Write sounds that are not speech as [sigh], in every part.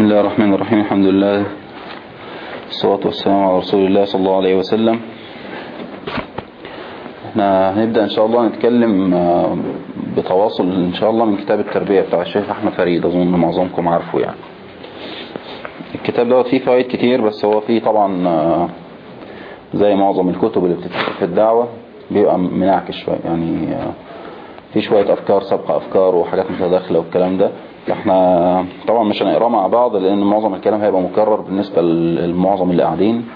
بسم الله الرحمن الرحيم الحمد لله الصلاة والسلام على رسول الله صلى الله عليه وسلم إحنا هنبدأ ان شاء الله نتكلم بتواصل ان شاء الله من كتاب التربية بتاع الشيخ احمد فريد اظن معظمكم عارفه يعني الكتاب دوت فيه فوائد كتير بس هو فيه طبعا زي معظم الكتب اللي بتتكتب في الدعوة بيبقى منعكس شوية يعني في شوية افكار سابقة افكار وحاجات متداخلة والكلام ده إحنا طبعا مش هنقراه مع بعض لأن معظم الكلام هيبقى مكرر بالنسبة للمعظم اللي قاعدين.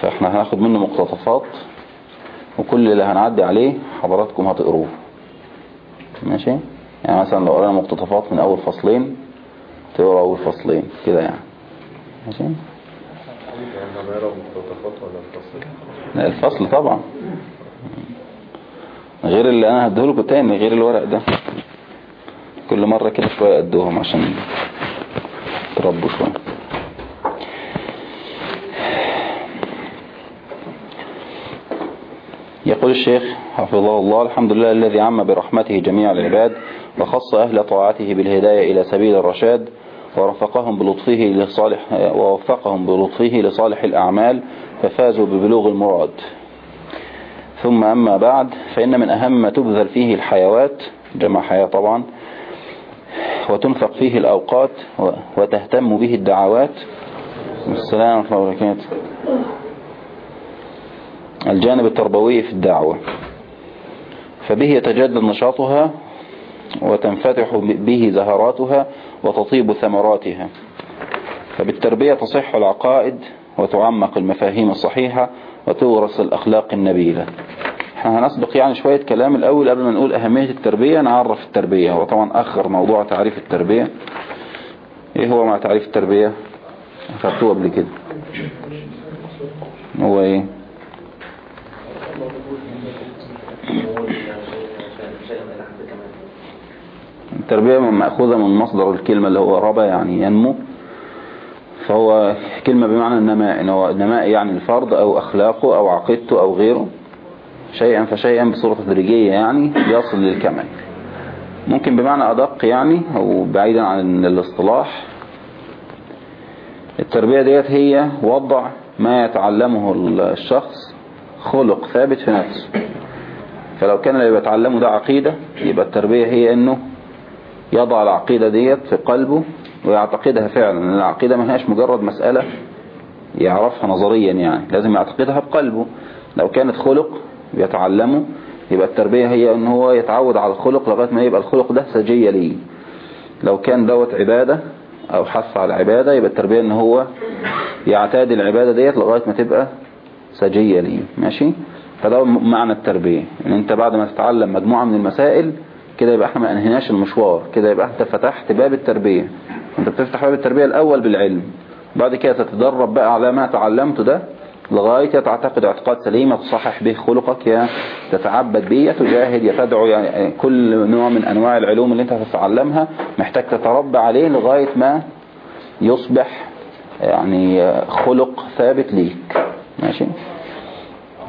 فاحنا هناخد منه مقتطفات وكل اللي هنعدي عليه حضراتكم هتقروه. ماشي؟ يعني مثلا لو قرأنا مقتطفات من أول فصلين تقرأ أول فصلين كده يعني. ماشي؟ لا الفصل طبعا. غير اللي أنا هديهولكوا تاني غير الورق ده. كل مرة كده شوية أدوهم عشان تربوا شوية. يقول الشيخ حفظه الله الحمد لله الذي عم برحمته جميع العباد وخص أهل طاعته بالهداية إلى سبيل الرشاد ورفقهم بلطفه لصالح ووفقهم بلطفه لصالح الأعمال ففازوا ببلوغ المراد. ثم أما بعد فإن من أهم ما تبذل فيه الحيوات جمع حياة طبعا وتنفق فيه الأوقات وتهتم به الدعوات. السلام الله وبركاته. الجانب التربوي في الدعوة. فبه يتجدد نشاطها وتنفتح به زهراتها وتطيب ثمراتها. فبالتربية تصح العقائد وتعمق المفاهيم الصحيحة وتورث الأخلاق النبيلة. إحنا هنسبق يعني شوية كلام الأول قبل ما نقول أهمية التربية نعرف التربية. هو طبعا أخر موضوع تعريف التربية. إيه هو مع تعريف التربية؟ أخذتوه قبل كده. هو إيه؟ التربية مأخوذة من مصدر الكلمة اللي هو ربى يعني ينمو. فهو كلمة بمعنى النماء إن هو نماء يعني الفرد أو أخلاقه أو عقيدته أو غيره. شيئا فشيئا بصورة تدريجية يعني يصل للكمال ممكن بمعنى أدق يعني أو بعيدا عن الاصطلاح التربية ديت هي وضع ما يتعلمه الشخص خلق ثابت في نفسه. فلو كان اللي بيتعلمه ده عقيدة يبقى التربية هي إنه يضع العقيدة ديت في قلبه ويعتقدها فعلا. لأن العقيدة ما هيش مجرد مسألة يعرفها نظريا يعني لازم يعتقدها بقلبه. لو كانت خلق بيتعلمه يبقى التربية هي إن هو يتعود على الخلق لغاية ما يبقى الخلق ده سجية ليه. لو كان دوت عبادة أو حث على العبادة يبقى التربية إن هو يعتاد العبادة ديت لغاية ما تبقى سجية ليه. ماشي؟ فده معنى التربية. إن أنت بعد ما تتعلم مجموعة من المسائل كده يبقى إحنا ما انهيناش المشوار. كده يبقى أنت فتحت باب التربية. أنت بتفتح باب التربية الأول بالعلم. بعد كده تتدرب بقى على ما تعلمته ده لغاية تعتقد اعتقاد سليم تصحح به خلقك يا تتعبد به تجاهد يا تدعو يعني كل نوع من أنواع العلوم اللي أنت هتتعلمها محتاج تتربى عليه لغاية ما يصبح يعني خلق ثابت ليك. ماشي؟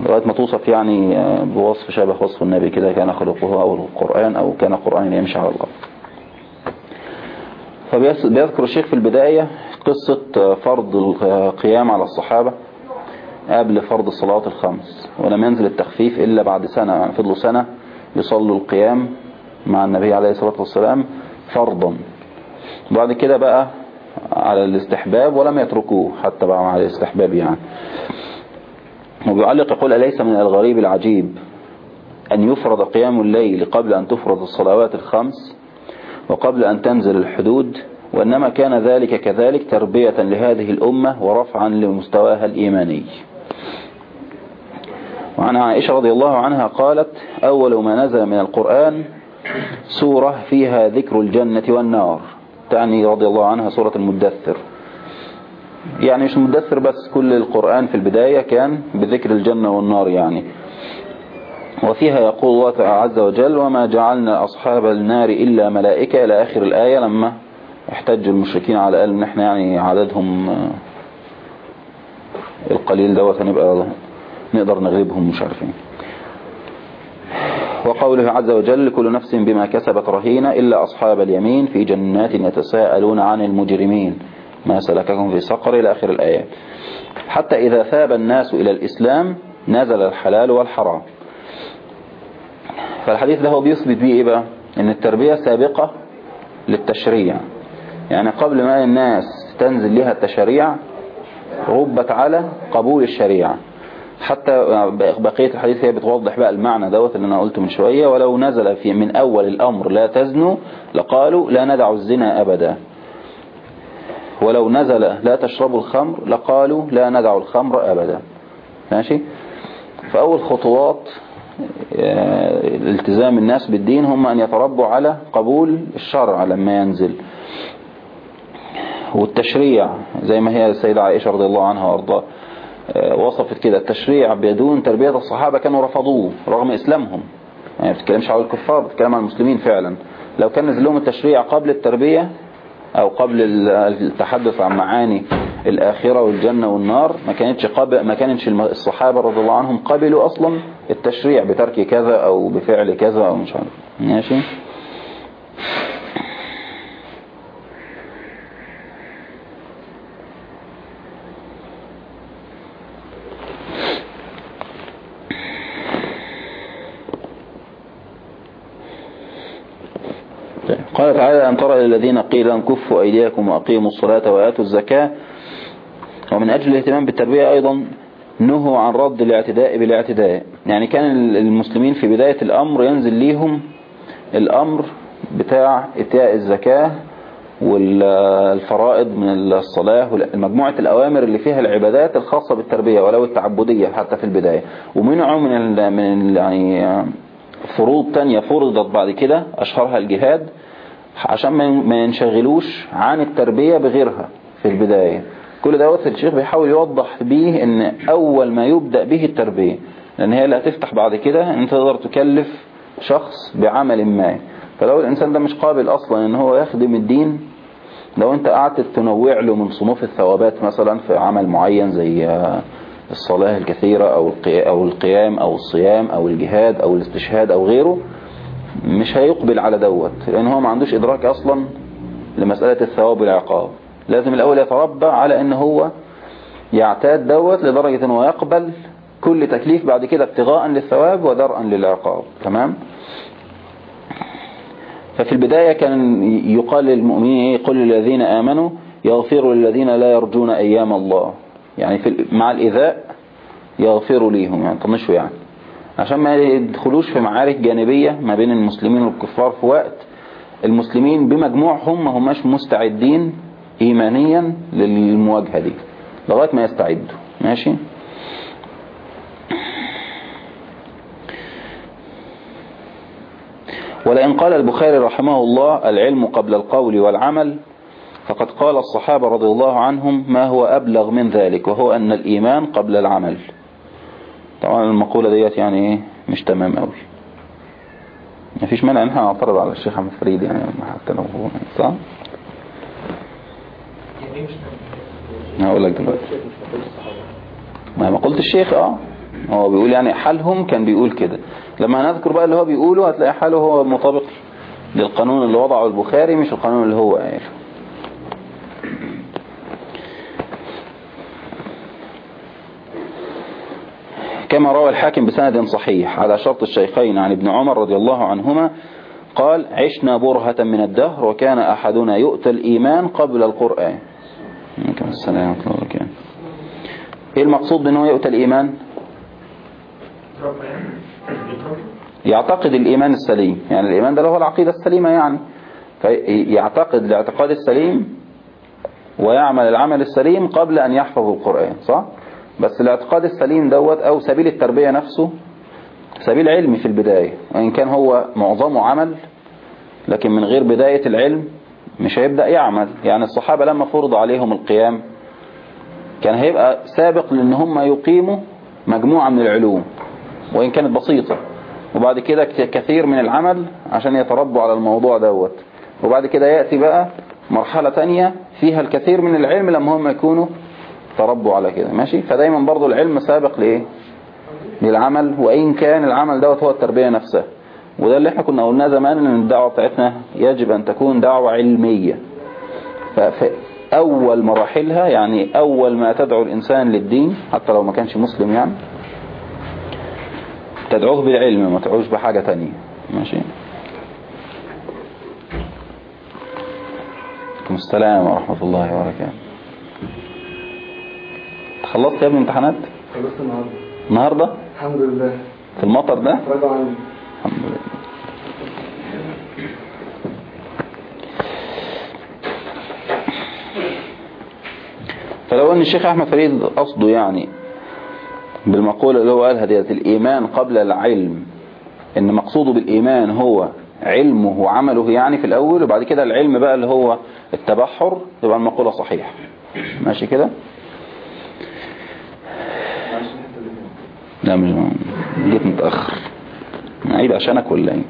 لغاية ما توصف يعني بوصف شبه وصف النبي كده كان خلقه أو القرآن أو كان قرآن يمشي على الأرض. فبيذكر الشيخ في البداية قصة فرض القيام على الصحابة. قبل فرض الصلاة الخمس ولم ينزل التخفيف إلا بعد سنة يعني فضلوا سنة يصلوا القيام مع النبي عليه الصلاة والسلام فرضا. بعد كده بقى على الاستحباب ولم يتركوه حتى بقى على الاستحباب يعني. وبيعلق يقول أليس من الغريب العجيب أن يفرض قيام الليل قبل أن تفرض الصلوات الخمس وقبل أن تنزل الحدود؟ وإنما كان ذلك كذلك تربية لهذه الأمة ورفعا لمستواها الإيماني. وعن عائشة رضي الله عنها قالت أول ما نزل من القرآن سورة فيها ذكر الجنة والنار. تعني رضي الله عنها سورة المدثر. يعني مش مدثر بس كل القرآن في البداية كان بذكر الجنة والنار يعني. وفيها يقول الله عز وجل وما جعلنا أصحاب النار إلا ملائكة. إلى آخر الآية لما احتج المشركين على قال ان إحنا يعني عددهم القليل دوت هنبقى نقدر نغلبهم مش عارفين. وقوله عز وجل كل نفس بما كسبت رهينة إلا أصحاب اليمين في جنات يتساءلون عن المجرمين. ما سلككم في سقر إلى آخر الآيات حتى إذا ثاب الناس إلى الإسلام نزل الحلال والحرام. فالحديث ده هو بيثبت بيه إيه بقى؟ إن التربية سابقة للتشريع. يعني قبل ما الناس تنزل لها التشريع ربت على قبول الشريعة. حتى بقية الحديث هي بتوضح بقى المعنى دوت اللي أنا قلته من شوية. ولو نزل في من أول الأمر لا تزنوا لقالوا لا ندع الزنا أبدا. ولو نزل لا تشربوا الخمر لقالوا لا ندع الخمر أبدا. ماشي؟ فأول خطوات آه، التزام الناس بالدين هم أن يتربوا على قبول الشرع لما ينزل. والتشريع زي ما هي السيدة عائشة رضي الله عنها وأرضاها آه، وصفت كده التشريع بدون تربية الصحابة كانوا رفضوه رغم إسلامهم. يعني ما بتتكلمش على الكفار بتتكلم عن المسلمين فعلا. لو كان نزل لهم التشريع قبل التربية أو قبل التحدث عن معاني الآخرة والجنة والنار ما كانتش قبل ما كانتش الصحابة رضي الله عنهم قبلوا أصلا التشريع بترك كذا أو بفعل كذا أو مش عارف. ماشي طيب. قال ترى للذين قيل أن كفوا أيديكم وأقيموا الصلاة وآتوا الزكاة. ومن أجل الاهتمام بالتربية أيضا نهوا عن رد الاعتداء بالاعتداء. يعني كان المسلمين في بداية الأمر ينزل ليهم الأمر بتاع إتاء الزكاة والفرائض من الصلاة ومجموعة الأوامر اللي فيها العبادات الخاصة بالتربية ولو التعبدية حتى في البداية. ومنعوا من من يعني فروض تانية فرضت بعد كده أشهرها الجهاد. عشان ما ينشغلوش عن التربية بغيرها في البداية. كل دوت الشيخ بيحاول يوضح بيه إن أول ما يبدأ به التربية لأن هي اللي هتفتح بعد كده إن انت تقدر تكلف شخص بعمل ما. فلو الإنسان ده مش قابل أصلا إن هو يخدم الدين لو أنت قعدت تنوع له من صنوف الثوابات مثلا في عمل معين زي آه، الصلاة الكثيرة أو القيام أو الصيام أو الجهاد أو الاستشهاد أو غيره مش هيقبل على دوت لأن هو ما عندوش إدراك أصلا لمسألة الثواب والعقاب. لازم الأول يتربى على إن هو يعتاد دوت لدرجة ان هو يقبل كل تكليف بعد كده ابتغاء للثواب ودرءا للعقاب. تمام؟ ففي البداية كان يقال للمؤمنين إيه؟ قل للذين آمنوا يغفروا للذين لا يرجون أيام الله. يعني في مع الإذاء يغفروا ليهم يعني طنشوا يعني. عشان ما يدخلوش في معارك جانبية ما بين المسلمين والكفار في وقت المسلمين بمجموعهم ما هماش مستعدين إيمانيا للمواجهة دي. لغاية ما يستعدوا. ماشي؟ ولئن قال البخاري رحمه الله العلم قبل القول والعمل فقد قال الصحابة رضي الله عنهم ما هو أبلغ من ذلك وهو أن الإيمان قبل العمل. طبعا المقولة ديت يعني إيه؟ مش تمام قوي مفيش مانع ان إحنا نعترض على الشيخ أحمد فريد يعني حتى لو هو صح؟ هقول لك دلوقتي. ما ما قلت الشيخ آه. هو بيقول يعني حالهم كان بيقول كده. لما هنذكر بقى اللي هو بيقوله هتلاقي حاله هو مطابق للقانون اللي وضعه البخاري مش القانون اللي هو قاله كما روى الحاكم بسند صحيح. على شرط الشيخين عن ابن عمر رضي الله عنهما قال عشنا برهة من الدهر وكان أحدنا يؤتى الإيمان قبل القرآن. عليكم السلام وبركاته. إيه المقصود بأنه يؤتى الإيمان؟ يعتقد الإيمان السليم. يعني الإيمان ده هو العقيدة السليمة يعني. فيعتقد الاعتقاد السليم ويعمل العمل السليم قبل أن يحفظ القرآن صح؟ بس الاعتقاد السليم دوت أو سبيل التربية نفسه سبيل علمي في البداية. وإن كان هو معظمه عمل لكن من غير بداية العلم مش هيبدأ يعمل. يعني الصحابة لما فرض عليهم القيام كان هيبقى سابق لأن هم يقيموا مجموعة من العلوم وإن كانت بسيطة. وبعد كده كثير من العمل عشان يتربوا على الموضوع دوت. وبعد كده يأتي بقى مرحلة تانية فيها الكثير من العلم لما هم يكونوا تربوا على كده ماشي؟ فدايما برضو العلم سابق لإيه؟ للعمل وإن كان العمل دوت هو التربية نفسها. وده اللي إحنا كنا قلناه زمان إن الدعوة بتاعتنا يجب أن تكون دعوة علمية. أول مراحلها يعني أول ما تدعو الإنسان للدين حتى لو ما كانش مسلم يعني تدعوه بالعلم ما تدعوش بحاجة تانية. ماشي؟ السلام ورحمة الله وبركاته. خلصت يا ابني امتحانات؟ خلصت النهارده. النهاردة؟ الحمد لله. في المطر ده؟ الحمد لله. فلو أن الشيخ أحمد فريد قصده يعني بالمقولة اللي هو قالها ديت الإيمان قبل العلم إن مقصوده بالإيمان هو علمه وعمله يعني في الأول وبعد كده العلم بقى اللي هو التبحر يبقى المقولة صحيحة. ماشي كده معلش الحته دي لا مش جيت متأخر. عيب عشانك ولا إيه؟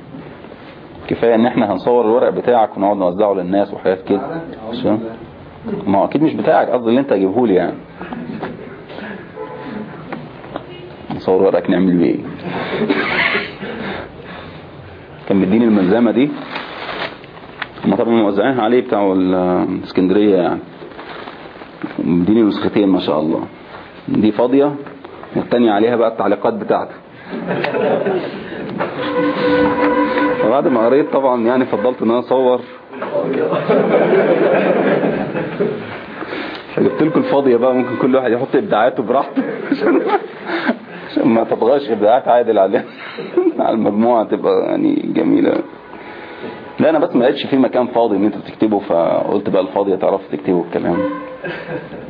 كفاية إن إحنا هنصور الورق بتاعك ونقعد نوزعه للناس وحاجات كده. عشان ما هو أكيد مش بتاعك قصدي اللي أنت هجيبه لي يعني. نصور ورقك نعمل بيه إيه؟ كان مديني الملزمة دي. هما طبعا موزعينها عليه بتاع الإسكندرية يعني. مديني نسختين ما شاء الله. دي فاضية. والتانية عليها بقى التعليقات بتاعته فبعد ما قريت طبعا يعني فضلت إن أنا أصور. فجبت لكم الفاضية بقى ممكن كل واحد يحط إبداعاته براحته. عشان ما تبغاش إبداعات عادل عليها. على المجموعة تبقى يعني جميلة. لا أنا بس ما لقيتش في مكان فاضي إن أنتوا تكتبوا فقلت بقى الفاضية تعرفوا تكتبوا الكلام.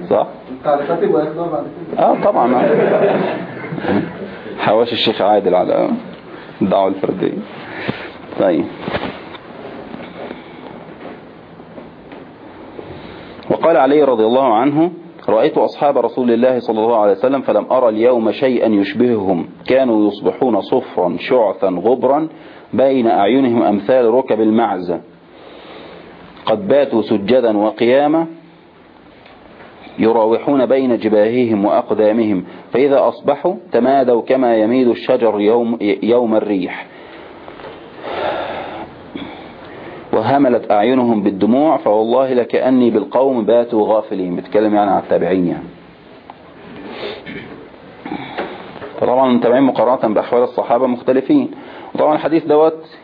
صح؟ التعليقات يبقى بعد كده آه طبعا. حواشي الشيخ عادل على الدعوة الفردية. طيب. وقال علي رضي الله عنه رأيت أصحاب رسول الله صلى الله عليه وسلم فلم أرى اليوم شيئا يشبههم. كانوا يصبحون صفرا شعثا غبرا بين أعينهم أمثال ركب المعزة قد باتوا سجدا وقياما يراوحون بين جباههم وأقدامهم فإذا أصبحوا تمادوا كما يميد الشجر يوم, يوم الريح. وهملت أعينهم بالدموع فوالله لكأني بالقوم باتوا غافلين. بتكلم يعني عن التابعين يعني. فطبعا المتابعين مقارنة بأحوال الصحابة مختلفين. وطبعا الحديث دوت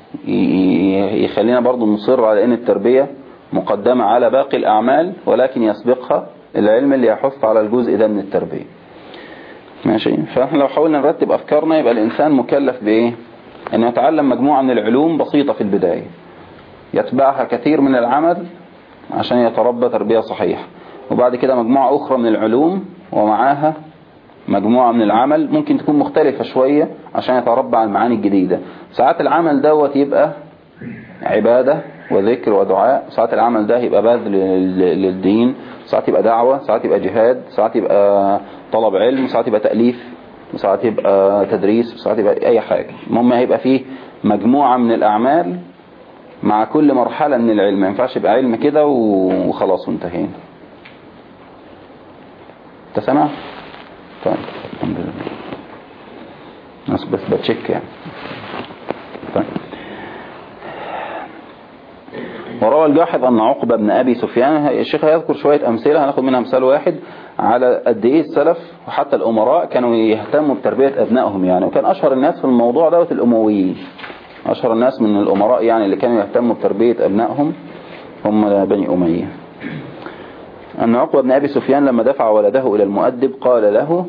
يخلينا برضو نصر على أن التربية مقدمة على باقي الأعمال ولكن يسبقها العلم اللي يحث على الجزء ده من التربية. ماشي؟ فاحنا لو حاولنا نرتب أفكارنا يبقى الإنسان مكلف بإيه؟ أنه يتعلم مجموعة من العلوم بسيطة في البداية. يتبعها كثير من العمل عشان يتربى تربية صحيحة. وبعد كده مجموعة أخرى من العلوم ومعاها مجموعة من العمل ممكن تكون مختلفة شوية عشان يتربى على المعاني الجديدة. ساعات العمل دوت يبقى عبادة وذكر ودعاء. ساعات العمل ده يبقى بذل للدين. ساعات يبقى دعوة ساعات يبقى جهاد ساعات يبقى طلب علم ساعات يبقى تأليف ساعات يبقى تدريس ساعات يبقى أي حاجة. المهم هيبقى فيه مجموعة من الأعمال مع كل مرحلة من العلم. ما ينفعش يبقى علم كده وخلاص وانتهينا. انت سامع؟ طيب الحمد لله. بس بتشك يعني. طيب. وروى الجاحظ أن عقبة بن أبي سفيان الشيخ هيذكر شوية أمثلة هناخد منها مثال واحد على قد إيه السلف وحتى الأمراء كانوا يهتموا بتربية أبنائهم يعني وكان أشهر الناس في الموضوع دوت الأمويين. أشهر الناس من الأمراء يعني اللي كانوا يهتموا بتربية أبنائهم هم بني أمية. أن عقبة بن أبي سفيان لما دفع ولده إلى المؤدب قال له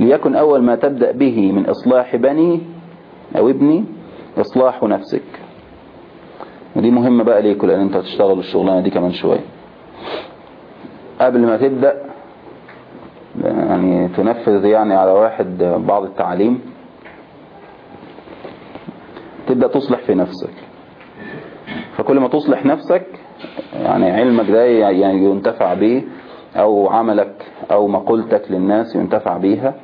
ليكن أول ما تبدأ به من إصلاح بني أو ابني إصلاح نفسك. ودي مهمة بقى ليكم لأن أنت هتشتغل الشغلانة دي كمان شوية. قبل ما تبدأ يعني تنفذ يعني على واحد بعض التعليم تبدأ تصلح في نفسك. فكل ما تصلح نفسك يعني علمك ده يعني ينتفع به أو عملك أو مقولتك للناس ينتفع بيها.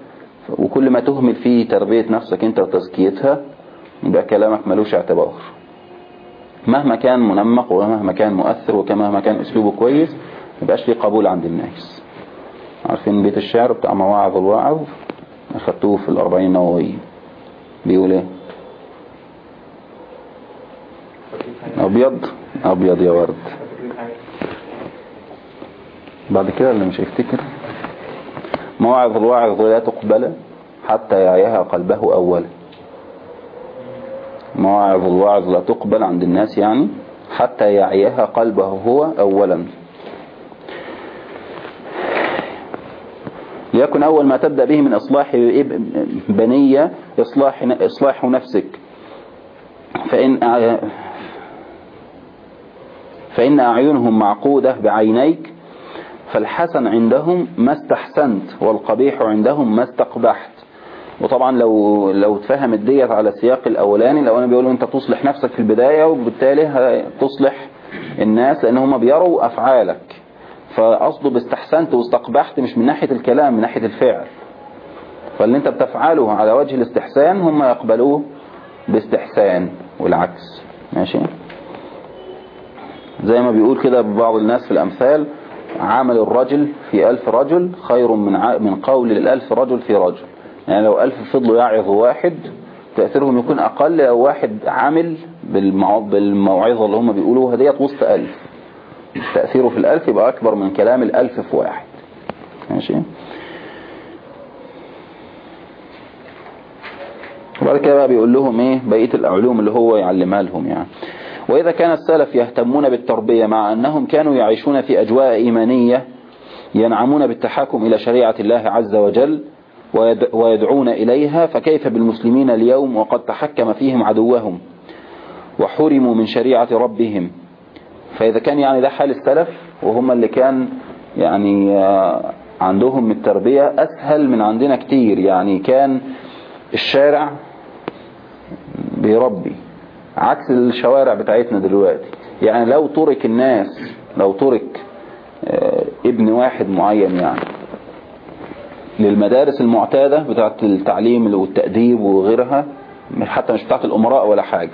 وكل ما تهمل فيه تربية نفسك أنت وتزكيتها يبقى كلامك ملوش اعتبار. مهما كان منمق ومهما كان مؤثر ومهما كان أسلوبه كويس ميبقاش ليه قبول عند الناس. عارفين بيت الشعر بتاع مواعظ الواعظ أخدتوه في الأربعين النووية. بيقول إيه؟ أبيض؟ أبيض يا ورد. بعد كده اللي مش هيفتكر؟ مواعظ الواعظ لا تقبل حتى يعيها قلبه أولا. مواعظ الواعظ لا تقبل عند الناس يعني حتى يعيها قلبه هو أولا. ليكن أول ما تبدأ به من إصلاح بنية إصلاح, إصلاح نفسك. فإن فإن أعينهم معقودة بعينيك فالحسن عندهم ما استحسنت والقبيح عندهم ما استقبحت. وطبعا لو لو اتفهمت ديت على السياق الأولاني لو أنا بيقول أنت تصلح نفسك في البداية وبالتالي تصلح الناس لأن هم بيروا أفعالك. فقصده باستحسنت واستقبحت مش من ناحية الكلام من ناحية الفعل. فاللي أنت بتفعله على وجه الاستحسان هم يقبلوه باستحسان والعكس. ماشي؟ زي ما بيقول كده بعض الناس في الأمثال عمل الرجل في ألف رجل خير من. من قول الألف رجل في رجل. يعني لو ألف فضلوا يعظ واحد تأثيرهم يكون أقل لو واحد عامل بالمو... بالموعظة اللي هم بيقولوها ديت وسط ألف. تأثيره في الألف يبقى أكبر من كلام الألف في واحد. ماشي؟ وبعد كده بقى بيقول لهم إيه؟ بقية العلوم اللي هو يعلمها لهم يعني. وإذا كان السلف يهتمون بالتربية مع أنهم كانوا يعيشون في أجواء إيمانية ينعمون بالتحاكم إلى شريعة الله عز وجل ويدعون إليها فكيف بالمسلمين اليوم وقد تحكم فيهم عدوهم وحرموا من شريعة ربهم؟ فإذا كان يعني ده حال السلف وهم اللي كان يعني عندهم التربية أسهل من عندنا كتير. يعني كان الشارع بيربي عكس الشوارع بتاعتنا دلوقتي. يعني لو ترك الناس لو ترك ابن واحد معين يعني للمدارس المعتادة بتاعت التعليم والتأديب وغيرها حتى مش بتاعت الأمراء ولا حاجة.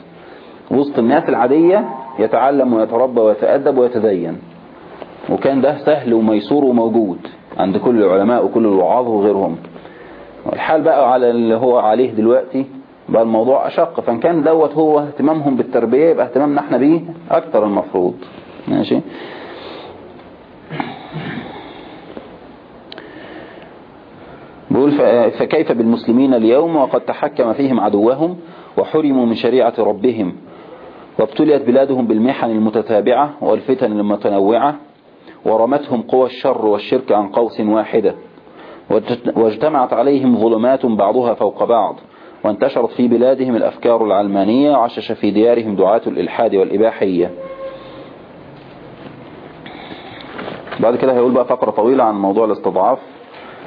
وسط الناس العادية يتعلم ويتربى ويتأدب ويتدين. وكان ده سهل وميسور وموجود عند كل العلماء وكل الوعاظ وغيرهم. الحال بقى على اللي هو عليه دلوقتي بقى الموضوع أشق. فإن كان دوت هو اهتمامهم بالتربية يبقى اهتمامنا إحنا بيه أكتر المفروض. ماشي؟ بيقول فكيف بالمسلمين اليوم وقد تحكم فيهم عدوهم وحرموا من شريعة ربهم وابتليت بلادهم بالمحن المتتابعة والفتن المتنوعة ورمتهم قوى الشر والشرك عن قوس واحدة واجتمعت عليهم ظلمات بعضها فوق بعض وانتشرت في بلادهم الأفكار العلمانية وعشش في ديارهم دعاة الإلحاد والإباحية. بعد كده هيقول بقى فقرة طويلة عن موضوع الاستضعاف.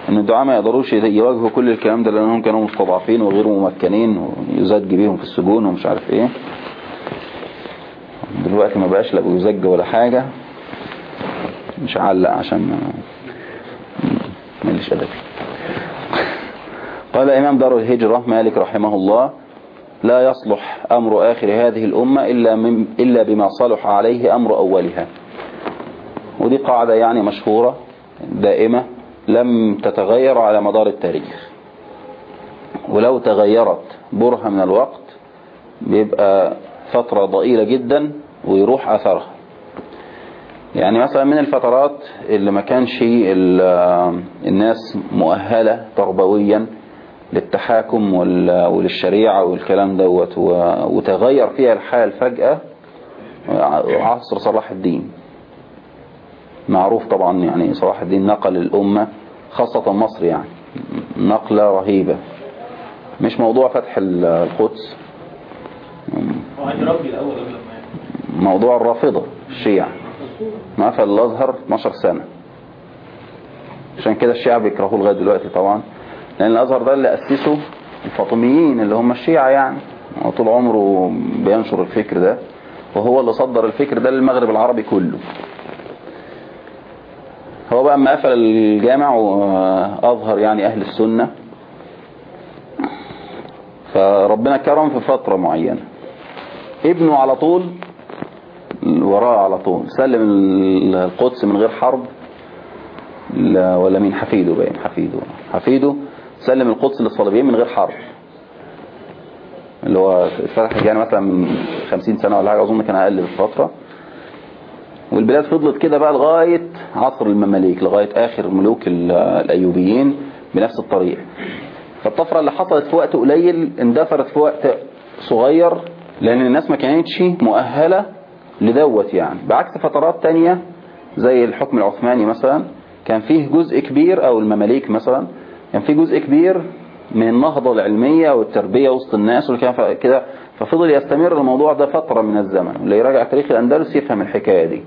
إن الدعاء ما يقدروش يواجهوا كل الكلام ده لأنهم كانوا مستضعفين وغير ممكنين ويزج بيهم في السجون ومش عارف إيه. دلوقتي ما بقاش لا بيزج ولا حاجة. مش علق عشان مليش أدب. قال إمام دار الهجرة مالك رحمه الله لا يصلح أمر آخر هذه الأمة إلا, من إلا بما صلح عليه أمر أولها. ودي قاعدة يعني مشهورة دائمة. لم تتغير على مدار التاريخ. ولو تغيرت برهة من الوقت بيبقى فترة ضئيلة جدا ويروح أثرها. يعني مثلا من الفترات اللي ما كانش الناس مؤهلة تربويا للتحاكم وللشريعة والكلام دوت وتغير فيها الحال فجأة عصر صلاح الدين. معروف طبعا يعني صلاح الدين نقل الأمة خاصة مصر يعني نقلة رهيبة. مش موضوع فتح القدس؟ موضوع الرافضة الشيعة. ما قفل الأزهر 12 سنة. عشان كده الشيعة بيكرهوه لغاية دلوقتي طبعا. لأن الأزهر ده اللي أسسه الفاطميين اللي هم الشيعة يعني. طول عمره بينشر الفكر ده. وهو اللي صدر الفكر ده للمغرب العربي كله. هو بقى اما قفل الجامع وأظهر يعني أهل السنة. فربنا كرم في فترة معينة. ابنه على طول وراه على طول. سلم القدس من غير حرب. ولا مين؟ حفيده باين حفيده. حفيده سلم القدس للصليبيين من غير حرب. اللي هو فتح يعني مثلا من 50 سنة ولا حاجة أظن كان أقل بالفترة والبلاد فضلت كده بقى لغاية عصر المماليك لغاية آخر ملوك ال- الأيوبيين بنفس الطريقة فالطفرة اللي حصلت في وقت قليل اندثرت في وقت صغير لأن الناس ما كانتش مؤهلة لدوت يعني. بعكس فترات تانية زي الحكم العثماني مثلا كان فيه جزء كبير أو المماليك مثلا كان فيه جزء كبير من النهضة العلمية والتربية وسط الناس ف- كده ففضل يستمر الموضوع ده فترة من الزمن. اللي يراجع تاريخ الأندلس يفهم الحكاية دي.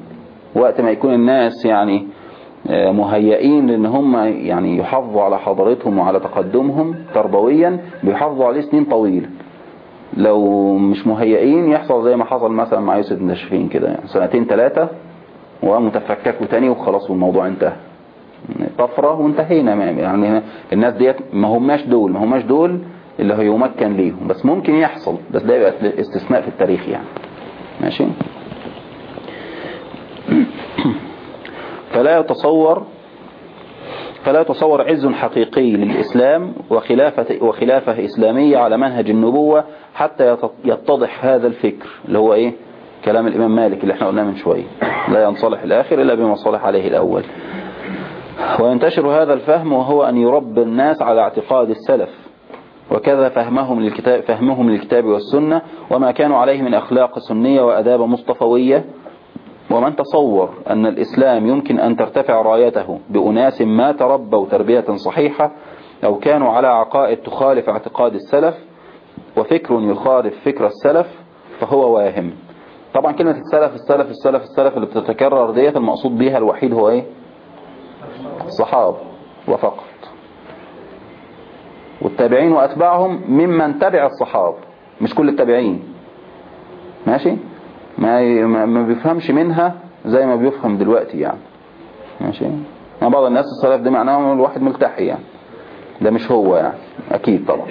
وقت ما يكون الناس يعني آه، مهيئين لأن هم يعني يحافظوا على حضارتهم وعلى تقدمهم تربويا بيحافظوا عليه سنين طويلة لو مش مهيئين يحصل زي ما حصل مثلا مع يوسف بن كده يعني. سنتين ثلاثة ومتفككوا تاني وخلاص والموضوع انتهى. طفرة وانتهينا يعني الناس ديت ما هماش دول ما هماش دول اللي هيمكن ليهم. بس ممكن يحصل بس ده يبقى استثناء في التاريخ يعني. ماشي؟ [coughs] فلا يتصور فلا يتصور عز حقيقي للإسلام وخلافة, وخلافة إسلامية على منهج النبوة حتى يت- يتضح هذا الفكر اللي هو إيه؟ كلام الإمام مالك اللي إحنا قلناه من شوية. لا ينصلح الآخر إلا بما صلح عليه الأول. وينتشر هذا الفهم وهو أن يربى الناس على اعتقاد السلف. وكذا فهمهم للكتاب, فهمهم للكتاب والسنة وما كانوا عليه من أخلاق سنية وأداب مصطفوية. ومن تصور أن الإسلام يمكن أن ترتفع رايته بأناس ما تربوا تربية صحيحة أو كانوا على عقائد تخالف اعتقاد السلف وفكر يخالف فكر السلف فهو واهم. طبعا كلمة السلف السلف السلف السلف اللي بتتكرر ديت المقصود بيها الوحيد هو إيه؟ الصحابة وفقط. والتابعين وأتباعهم ممن تبع الصحابة مش كل التابعين. ماشي؟ ما ما بيفهمش منها زي ما بيفهم دلوقتي يعني. ماشي؟ يعني بعض الناس السلف ده معناه الواحد ملتحي يعني. ده مش هو يعني. أكيد طبعا.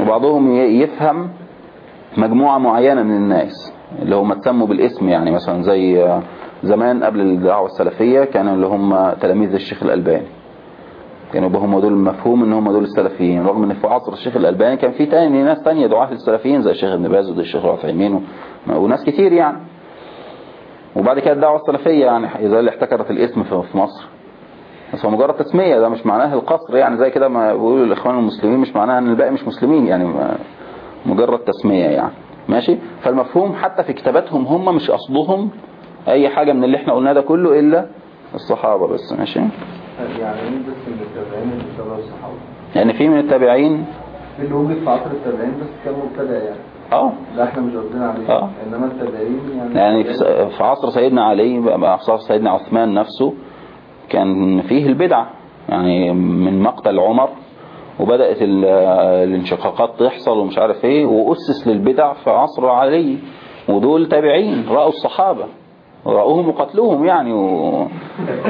وبعضهم يفهم مجموعة معينة من الناس. اللي هم تسموا بالاسم يعني مثلا زي زمان قبل الدعوة السلفية كانوا اللي هم تلاميذ الشيخ الألباني. كانوا يبقى هم دول المفهوم ان هم دول السلفيين. رغم إن في عصر الشيخ الألباني كان في تاني ناس تانية دعاة للسلفيين زي الشيخ ابن باز وزي الشيخ العثيمين وناس كتير يعني. وبعد كده الدعوة السلفية يعني زي اللي احتكرت الاسم في مصر. بس هو مجرد تسمية ده مش معناه القصر يعني. زي كده ما بيقولوا الإخوان المسلمين مش معناها إن الباقي مش مسلمين يعني. مجرد تسمية يعني. ماشي؟ فالمفهوم حتى في كتاباتهم هم مش قصدهم أي حاجة من اللي إحنا قلناه ده كله إلا الصحابة بس. ماشي؟ يعني مين بس من التابعين اللي تبعوا الصحابة. يعني في من التابعين؟ في اللي وجد في عصر التابعين بس كان مبتدع يعني آه. ده إحنا مش قصدنا عليه آه. انما التابعين يعني يعني في عصر سيدنا علي بقى عصر سيدنا عثمان نفسه كان فيه البدع. يعني من مقتل عمر وبدأت ال- الانشقاقات تحصل ومش عارف إيه وأسس للبدع في عصر علي. ودول تابعين رأوا الصحابة. رأوهم وقتلوهم يعني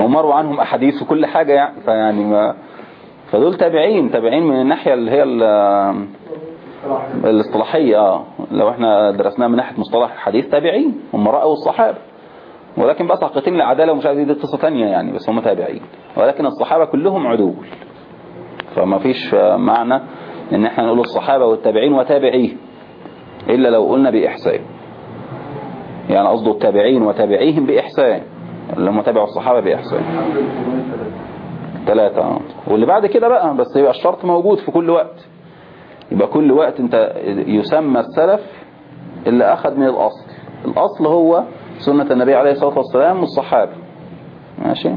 ومروا عنهم أحاديث وكل حاجة يعني. فيعني ما فدول تابعين تابعين من الناحية اللي هي ال- الاصطلاحية آه. لو إحنا درسناها من ناحية مصطلح الحديث تابعين هم رأوا الصحابة. ولكن بقى ساقطين العدالة ومش عارف دي قصة تانية يعني بس هم تابعين. ولكن الصحابة كلهم عدول. فما فيش معنى إن إحنا نقول الصحابة والتابعين وتابعيه إلا لو قلنا بإحسان. يعني قصده التابعين وتابعيهم بإحسان. هم تابعوا الصحابة بإحسان. ثلاثة واللي بعد كده بقى بس يبقى الشرط موجود في كل وقت. يبقى كل وقت انت يسمى السلف اللي أخذ من الأصل. الأصل هو سنة النبي عليه الصلاة والسلام والصحابة. ماشي؟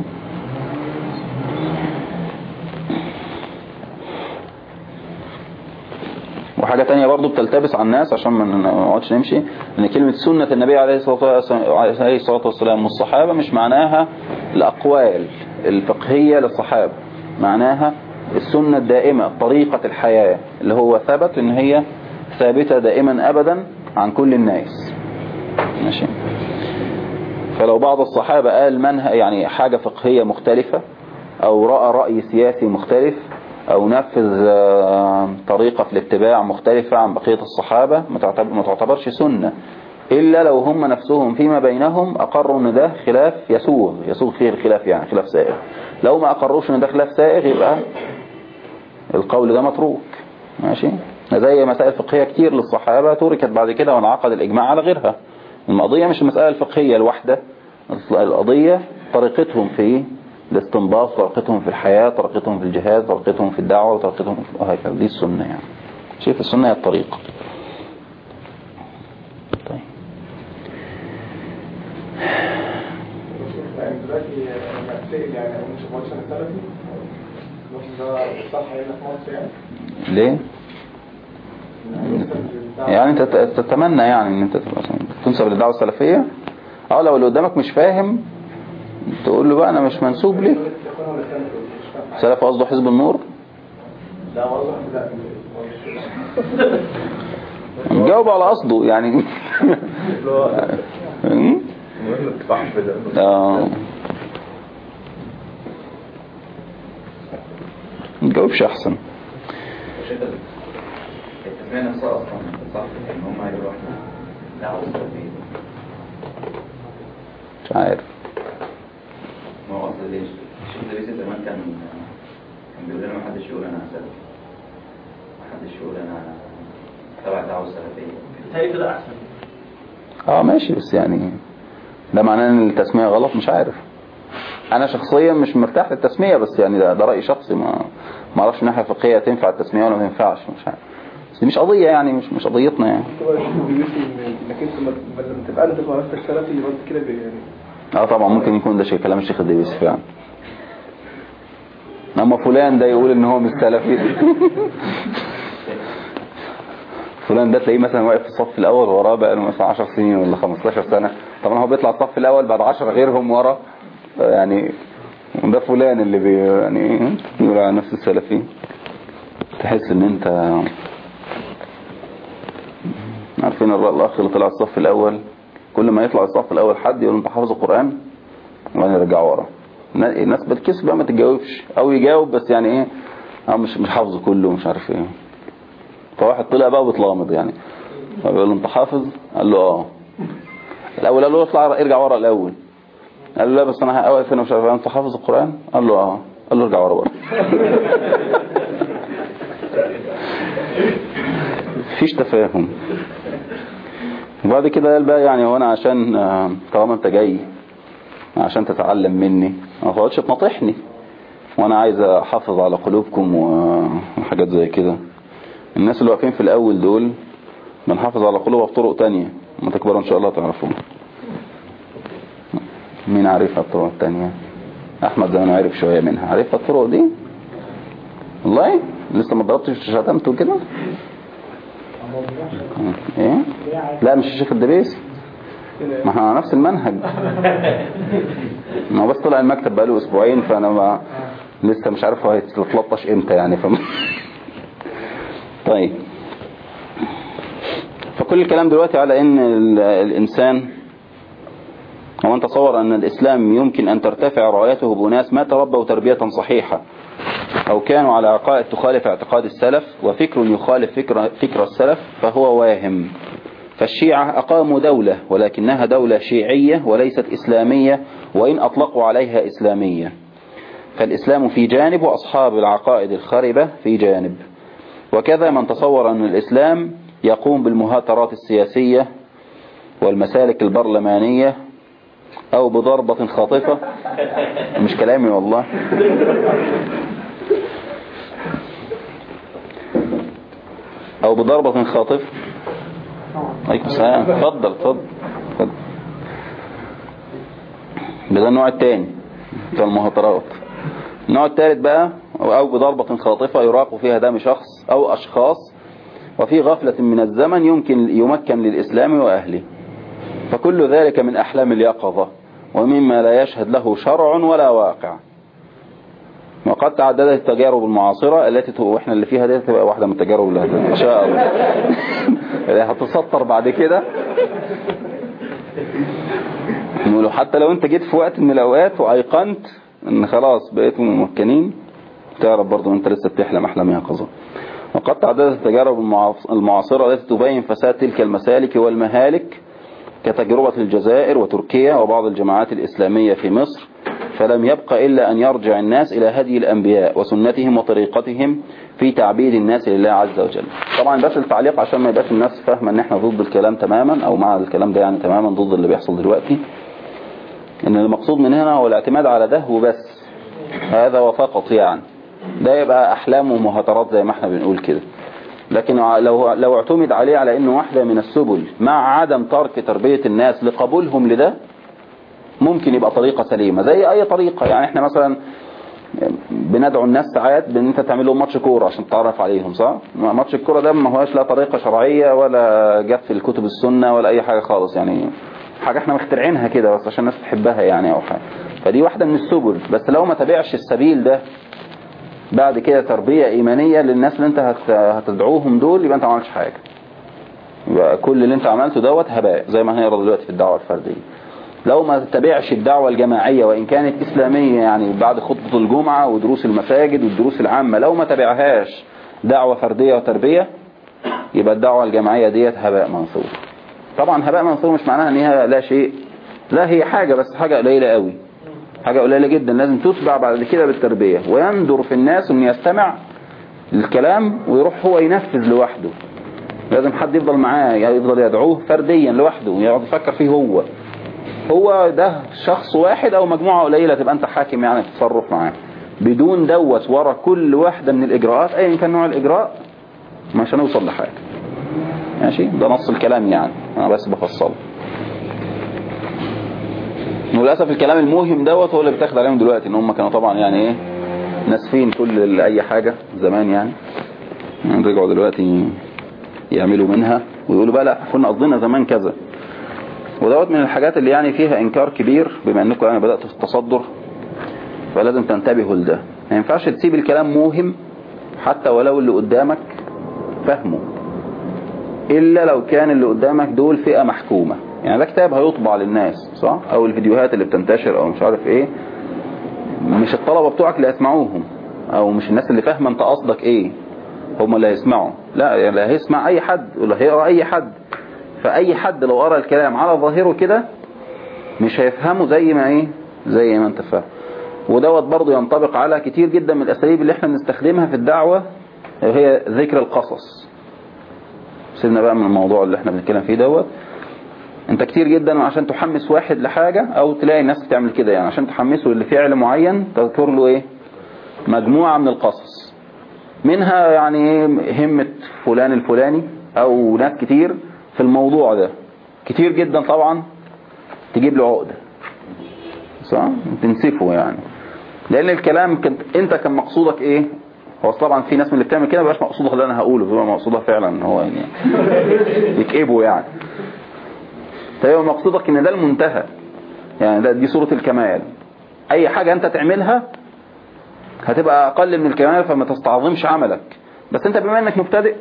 وحاجة تانية برضو بتلتبس على الناس عشان ما نقعدش نمشي إن كلمة سنة النبي عليه الصلاة والسلام- والصحابة مش معناها الأقوال الفقهية للصحابة معناها السنة الدائمة طريقة الحياة اللي هو ثبت إن هي ثابتة دائما أبدا عن كل الناس. ماشي؟ فلو بعض الصحابة قال منها يعني حاجة فقهية مختلفة أو رأى رأي سياسي مختلف أو نفذ آه، طريقة في الاتباع مختلفة عن بقية الصحابة ما تعتبر- ما تعتبرش سنة. إلا لو هم نفسهم فيما بينهم أقروا أن ده خلاف يسوغ. يسوغ فيه الخلاف يعني خلاف سائغ. لو ما أقروش أن ده خلاف سائغ يبقى القول ده متروك. ماشي؟ زي مسائل فقهية كتير للصحابة تركت بعد كده وانعقد الإجماع على غيرها. القضية مش المسألة الفقهية الواحدة القضية طريقتهم في الاستنباط طريقتهم في الحياة طريقتهم في الجهاد طريقتهم في الدعوة طريقتهم وهكذا. دي السنة يعني. شايف السنة هي الطريقة طيب. ليه؟ يعني انت تتمنى يعني ان انت تنسب للدعوة السلفية؟ آه لو اللي قدامك مش فاهم تقول له بقى أنا مش منسوب ليه سلف قصده حزب النور؟ لا والله لا جاوب على قصده يعني. [laughs] آه. متجاوبش أحسن. التسمية نفسها أصلا صح إن هم يروحوا دعوة سلفية مش عارف. هو أصل ليش؟ الشيخ زمان كان كان بيقول لنا ما حدش يقول أنا سلفي ما حدش يقول أنا تبع دعوة سلفية. بالتالي كده أحسن. آه ماشي بس يعني ده معناه إن التسمية غلط مش عارف. أنا شخصيا مش مرتاح للتسمية بس يعني ده, ده رأي شخصي. ما ما أعرفش من ناحية فقهية تنفع التسمية ولا ما تنفعش مش عارف. بس دي مش قضية يعني مش مش قضيتنا يعني. إنك أنت لما لما تبقى أنت تبقى نفسك سلفي يبقى كده يعني آه طبعا ممكن يكون ده شيء كلام الشيخ الدبيسي فعلا. أما فلان ده يقول إن هو مش سلفي [laughs] فلان ده تلاقيه مثلا واقف في الصف الأول وراه بقى له مثلا 10 سنين ولا 15 سنة. طبعا هو بيطلع الصف الأول بعد 10 غيرهم ورا. يعني ده فلان اللي بي يعني يقول على نفسه السلفي تحس إن أنت عارفين الر- الاخ اللي طلع الصف الأول؟ كل ما يطلع الصف الأول حد يقول أنت حافظ القرآن؟ وبعدين يرجع ورا. النا- الناس بتكسب بقى ما تتجاوبش. أو يجاوب بس يعني إيه؟ آه مش مش حافظه كله مش عارف إيه. فواحد طلع بقى وبيتلامض يعني. فبيقول له أنت حافظ؟ قال له آه. الأول قال له اطلع ارجع ورا الأول. قال له لا بس أنا واقف هنا مش عارف إيه. أنت حافظ القرآن؟ قال له آه. قال له ارجع ورا بقى. [laughs] مفيش تفاهم. وبعد كده قال بقى يعني هو أنا عشان آه، طالما أنت جاي عشان تتعلم مني ما تقعدش تناطحني. وأنا عايز أحافظ على قلوبكم وحاجات زي كده. الناس اللي واقفين في الأول دول بنحافظ على قلوبها بطرق تانية. ما تكبروا إن شاء الله تعرفوها. مين عارفها الطرق التانية؟ أحمد زمان عارف شوية منها. عارفها الطرق دي؟ والله لسه ما ضربتش شتمته كده إيه؟ لا مش الشيخ الدبيسي ما إحنا على نفس المنهج. ما بس طلع المكتب بقاله أسبوعين فأنا ما لسه مش عارف هو هيتلطش إمتى يعني فم... طيب. فكل الكلام دلوقتي على إن ال- الانسان ومن تصور أن الإسلام يمكن أن ترتفع رايته بناس ما تربوا تربية صحيحة. أو كانوا على عقائد تخالف اعتقاد السلف وفكر يخالف فكر, فكر السلف فهو واهم. فالشيعة أقاموا دولة ولكنها دولة شيعية وليست إسلامية وإن أطلقوا عليها إسلامية. فالإسلام في جانب وأصحاب العقائد الخربة في جانب. وكذا من تصور أن الإسلام يقوم بالمهاترات السياسية والمسالك البرلمانية أو بضربة خاطفة. مش كلامي والله. أو بضربة خاطفة عليكم السلام. اتفضل اتفضل ده النوع الثاني بتاع المهاترات. النوع الثالث بقى أو بضربة خاطفة يراق فيها دم شخص أو أشخاص وفي غفلة من الزمن يمكن يمكن للإسلام وأهله. فكل ذلك من أحلام اليقظة ومما لا يشهد له شرع ولا واقع. وقد تعددت التجارب المعاصرة التي وإحنا اللي فيها دي تبقى واحدة من التجارب اللي هت- إن شاء الله. [laughs] هتسطر بعد كده. نقوله حتى لو أنت جيت في وقت من الأوقات وأيقنت إن خلاص بقيتوا ممكنين تعرف برضو أنت لسه بتحلم أحلام يقظة وقد تعددت التجارب المعاص- المعاصرة التي تبين فساد تلك المسالك والمهالك كتجربة الجزائر وتركيا وبعض الجماعات الإسلامية في مصر فلم يبق إلا أن يرجع الناس إلى هدي الأنبياء وسنتهم وطريقتهم في تعبيد الناس لله عز وجل. طبعا بس التعليق عشان ما يبقاش الناس فاهمة إن إحنا ضد الكلام تماما أو مع الكلام ده يعني تماما ضد اللي بيحصل دلوقتي. إن المقصود من هنا هو الاعتماد على ده وبس. هذا وفقط يعني ده يبقى أحلام ومهاترات زي ما إحنا بنقول كده. لكن لو لو اعتمد عليه على إنه واحدة من السبل مع عدم ترك تربية الناس لقبولهم لده ممكن يبقى طريقة سليمة. زي أي طريقة يعني إحنا مثلا بندعو الناس ساعات بإن أنت تعمل لهم ماتش كورة عشان تتعرف عليهم صح؟ ماتش الكورة ده ما هواش لا طريقة شرعية ولا جت في الكتب السنة ولا أي حاجة خالص يعني حاجة إحنا مخترعينها كده بس عشان الناس تحبها يعني أو حاجة. فدي واحدة من السبل بس لو ما تبعش السبيل ده بعد كده تربية إيمانية للناس اللي هت- هتدعوهم دول يبقى انت ما عملتش حاجة. يبقى كل اللي انت عملته دوت هباء زي ما هنقرا دلوقتي في الدعوة الفردية. لو ما تتبعش الدعوة الجماعية وإن كانت إسلامية يعني بعد خطبة الجمعة ودروس المساجد والدروس العامة لو ما تبعهاش دعوة فردية وتربية يبقى الدعوة الجماعية ديت هباء منثور طبعا هباء منثور مش معناها إن هي لا شيء لا هي حاجة بس حاجة قليلة قوي. حاجة قليلة جدا لازم تتبع بعد كده بالتربية. ويندر في الناس إنه يستمع الكلام ويروح هو ينفذ لوحده. لازم حد يفضل معاه يفضل يدعوه فرديا لوحده يقعد يفكر فيه هو. هو ده شخص واحد أو مجموعة قليلة تبقى أنت حاكم يعني تتصرف معاه. بدون دوت ورا كل واحدة من الإجراءات ايا كان نوع الإجراء مش هنوصل لحاجة. ماشي؟ ده نص الكلام يعني. أنا بس بفصله. وللأسف الكلام الموهم دوت هو اللي بتاخد عليهم دلوقتي إن هم كانوا طبعا يعني إيه ناسفين كل أي حاجة زمان يعني. رجعوا دلوقتي يعملوا منها ويقولوا بقى لا كنا قصدنا زمان كذا. ودوت من الحاجات اللي يعني فيها إنكار كبير بما إنكم يعني بدأتوا في التصدر فلازم تنتبهوا لده. ما ينفعش تسيب الكلام موهم حتى ولو اللي قدامك فهمه. إلا لو كان اللي قدامك دول فئة محكومة. يعني ده كتاب هيطبع للناس صح؟ أو الفيديوهات اللي بتنتشر أو مش عارف إيه. مش الطلبة بتوعك اللي هيسمعوهم أو مش الناس اللي فاهمة أنت قصدك إيه هم اللي هيسمعوا. لا يعني هيسمع أي حد ولا هيقرأ أي حد. فأي حد لو قرأ الكلام على ظاهره كده مش هيفهمه زي ما إيه زي ما أنت فاهم. ودوت برضه ينطبق على كتير جدا من الأساليب اللي إحنا بنستخدمها في الدعوة وهي ذكر القصص. سيبنا بقى من الموضوع اللي إحنا بنتكلم فيه دوت. انت كتير جدا عشان تحمس واحد لحاجة أو تلاقي الناس بتعمل كده يعني عشان تحمسه لفعل معين تذكر له إيه؟ مجموعة من القصص. منها يعني همة فلان الفلاني أو ناس كتير في الموضوع ده. كتير جدا طبعا تجيب له عقدة. صح؟ تنسفه يعني. لأن الكلام كنت انت كان مقصودك إيه؟ هو طبعا في ناس من اللي بتعمل كده مبقاش مقصودها اللي أنا هقوله بيبقى مقصودها فعلا إن هو يعني يكئبه يعني. فيبقى مقصودك إن ده المنتهى. يعني ده دي صورة الكمال. أي حاجة أنت تعملها هتبقى أقل من الكمال فما تستعظمش عملك. بس أنت بما إنك مبتدئ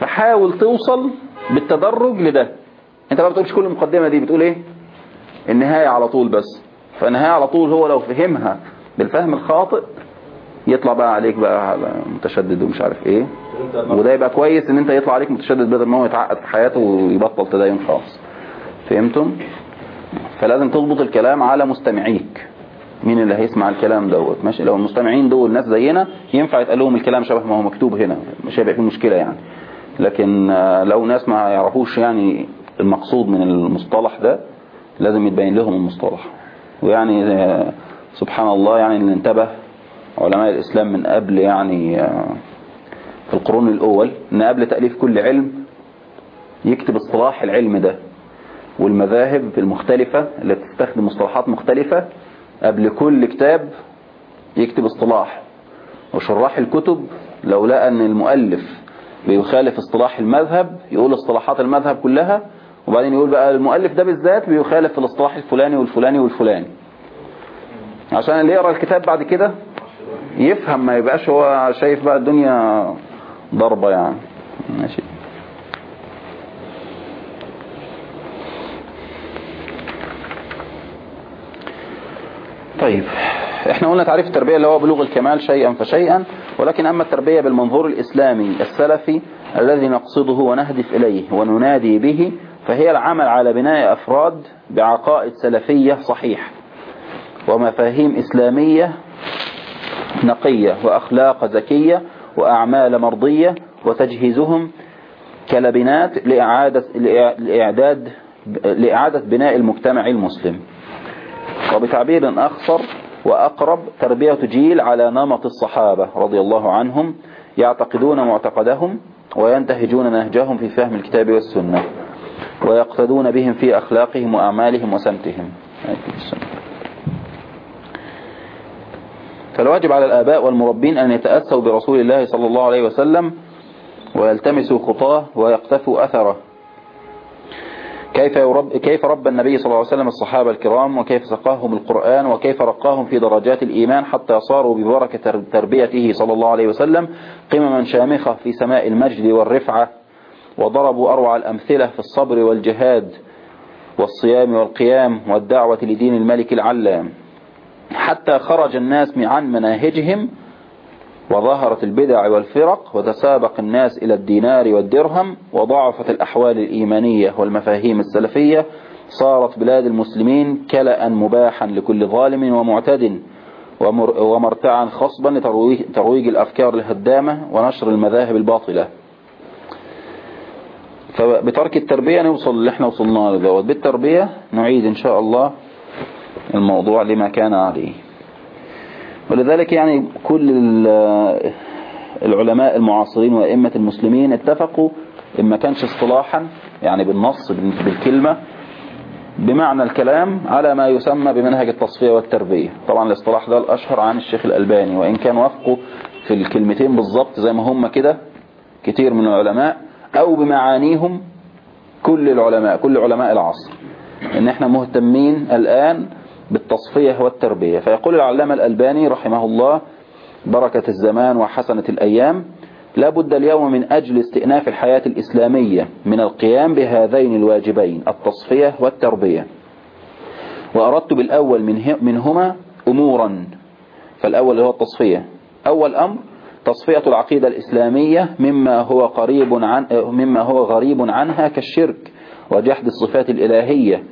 فحاول توصل بالتدرج لده. أنت بقى بتقولش كل المقدمة دي بتقول إيه؟ النهاية على طول بس. فالنهاية على طول هو لو فهمها بالفهم الخاطئ يطلع بقى عليك بقى متشدد ومش عارف إيه. وده يبقى كويس إن أنت يطلع عليك متشدد بدل ما هو يتعقد في حياته ويبطل تدين خالص فهمتم؟ فلازم تضبط الكلام على مستمعيك. مين اللي هيسمع الكلام دوت؟ ماشي لو المستمعين دول ناس زينا ينفع يتقال لهم الكلام شبه ما هو مكتوب هنا مش هيبقى فيه مشكلة يعني. لكن آه، لو ناس ما يعرفوش يعني المقصود من المصطلح ده لازم يتبين لهم المصطلح. ويعني آه، سبحان الله يعني اللي انتبه علماء الإسلام من قبل يعني آه، في القرون الأول إن قبل تأليف كل علم يكتب اصطلاح العلم ده. والمذاهب المختلفة اللي بتستخدم مصطلحات مختلفة قبل كل كتاب يكتب اصطلاح. وشراح الكتب لو لقى إن المؤلف بيخالف اصطلاح المذهب يقول اصطلاحات المذهب كلها وبعدين يقول بقى المؤلف ده بالذات بيخالف الاصطلاح الفلاني والفلاني والفلاني. عشان اللي يقرأ الكتاب بعد كده يفهم ما يبقاش هو شايف بقى الدنيا ضربة يعني. ماشي. طيب إحنا قلنا تعريف التربية اللي هو بلوغ الكمال شيئا فشيئا ولكن أما التربية بالمنظور الإسلامي السلفي الذي نقصده ونهدف إليه وننادي به فهي العمل على بناء أفراد بعقائد سلفية صحيح ومفاهيم إسلامية نقية وأخلاق زكية وأعمال مرضية وتجهيزهم كلبنات لإعادة, لإعداد لإعادة بناء المجتمع المسلم. وبتعبير أخصر وأقرب تربية جيل على نمط الصحابة رضي الله عنهم يعتقدون معتقدهم وينتهجون نهجهم في فهم الكتاب والسنة ويقتدون بهم في أخلاقهم وأعمالهم وسمتهم. فالواجب على الآباء والمربين أن يتأسوا برسول الله صلى الله عليه وسلم ويلتمسوا خطاه ويقتفوا أثره. كيف, يرب كيف رب النبي صلى الله عليه وسلم الصحابة الكرام وكيف سقاهم القرآن وكيف رقاهم في درجات الإيمان حتى صاروا ببركة تربيته صلى الله عليه وسلم قمما شامخة في سماء المجد والرفعة وضربوا أروع الأمثلة في الصبر والجهاد والصيام والقيام والدعوة لدين الملك العلام. حتى خرج الناس عن مناهجهم وظهرت البدع والفرق وتسابق الناس إلى الدينار والدرهم وضعفت الأحوال الإيمانية والمفاهيم السلفية صارت بلاد المسلمين كلأ مباحا لكل ظالم ومعتد ومرتعا خصبا لترويج الأفكار الهدامة ونشر المذاهب الباطلة. فبترك التربية نوصل اللي إحنا وصلنا له بالتربية نعيد إن شاء الله الموضوع لما كان عليه. ولذلك يعني كل العلماء المعاصرين وأئمة المسلمين اتفقوا إما كانش اصطلاحا يعني بالنص بالكلمة بمعنى الكلام على ما يسمى بمنهج التصفية والتربية. طبعا الاصطلاح ده الأشهر عن الشيخ الألباني وإن كان وفقه في الكلمتين بالضبط زي ما هم كده كتير من العلماء أو بمعانيهم كل العلماء كل علماء العصر. إن إحنا مهتمين الآن بالتصفية والتربية. فيقول العلامة الألباني رحمه الله بركة الزمان وحسنة الأيام لا بد اليوم من أجل استئناف الحياة الإسلامية من القيام بهذين الواجبين التصفية والتربية. وأردت بالأول منهما أمورا. فالأول هو التصفية. أول أمر تصفية العقيدة الإسلامية مما هو قريب عن مما هو غريب عنها كالشرك وجحد الصفات الإلهية.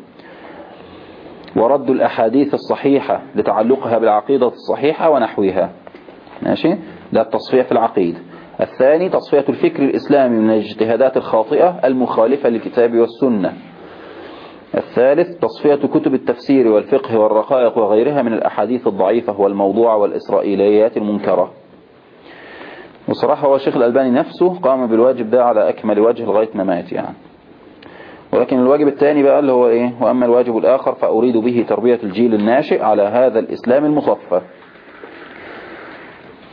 ورد الأحاديث الصحيحة لتعلقها بالعقيدة الصحيحة ونحوها. ماشي؟ ده التصفية في العقيدة الثاني تصفية الفكر الإسلامي من الاجتهادات الخاطئة المخالفة للكتاب والسنة. الثالث تصفية كتب التفسير والفقه والرقائق وغيرها من الأحاديث الضعيفة والموضوعة والإسرائيليات المنكرة. وصراحة هو الشيخ الألباني نفسه قام بالواجب ده على أكمل وجه لغاية ما مات يعني. ولكن الواجب الثاني بقى اللي هو إيه؟ وأما الواجب الآخر فأريد به تربية الجيل الناشئ على هذا الإسلام المصفى.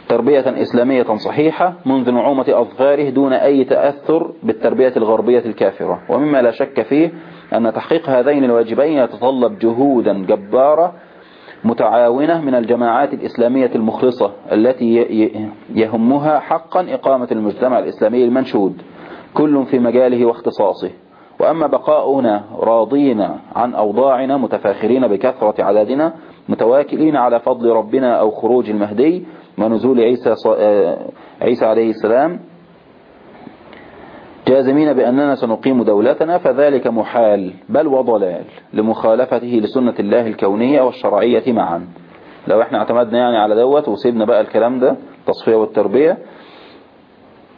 تربية إسلامية صحيحة منذ نعومة أظفاره دون أي تأثر بالتربية الغربية الكافرة. ومما لا شك فيه أن تحقيق هذين الواجبين يتطلب جهودا جبارة متعاونة من الجماعات الإسلامية المخلصة التي يهمها حقا إقامة المجتمع الإسلامي المنشود. كل في مجاله واختصاصه. وأما بقاؤنا راضين عن أوضاعنا متفاخرين بكثرة عددنا متواكلين على فضل ربنا أو خروج المهدي ونزول عيسى, عيسى عليه السلام جازمين بأننا سنقيم دولتنا فذلك محال بل وضلال لمخالفته لسنة الله الكونية والشرعية معا. لو إحنا اعتمدنا يعني على دوت وسيبنا بقى الكلام ده تصفية والتربية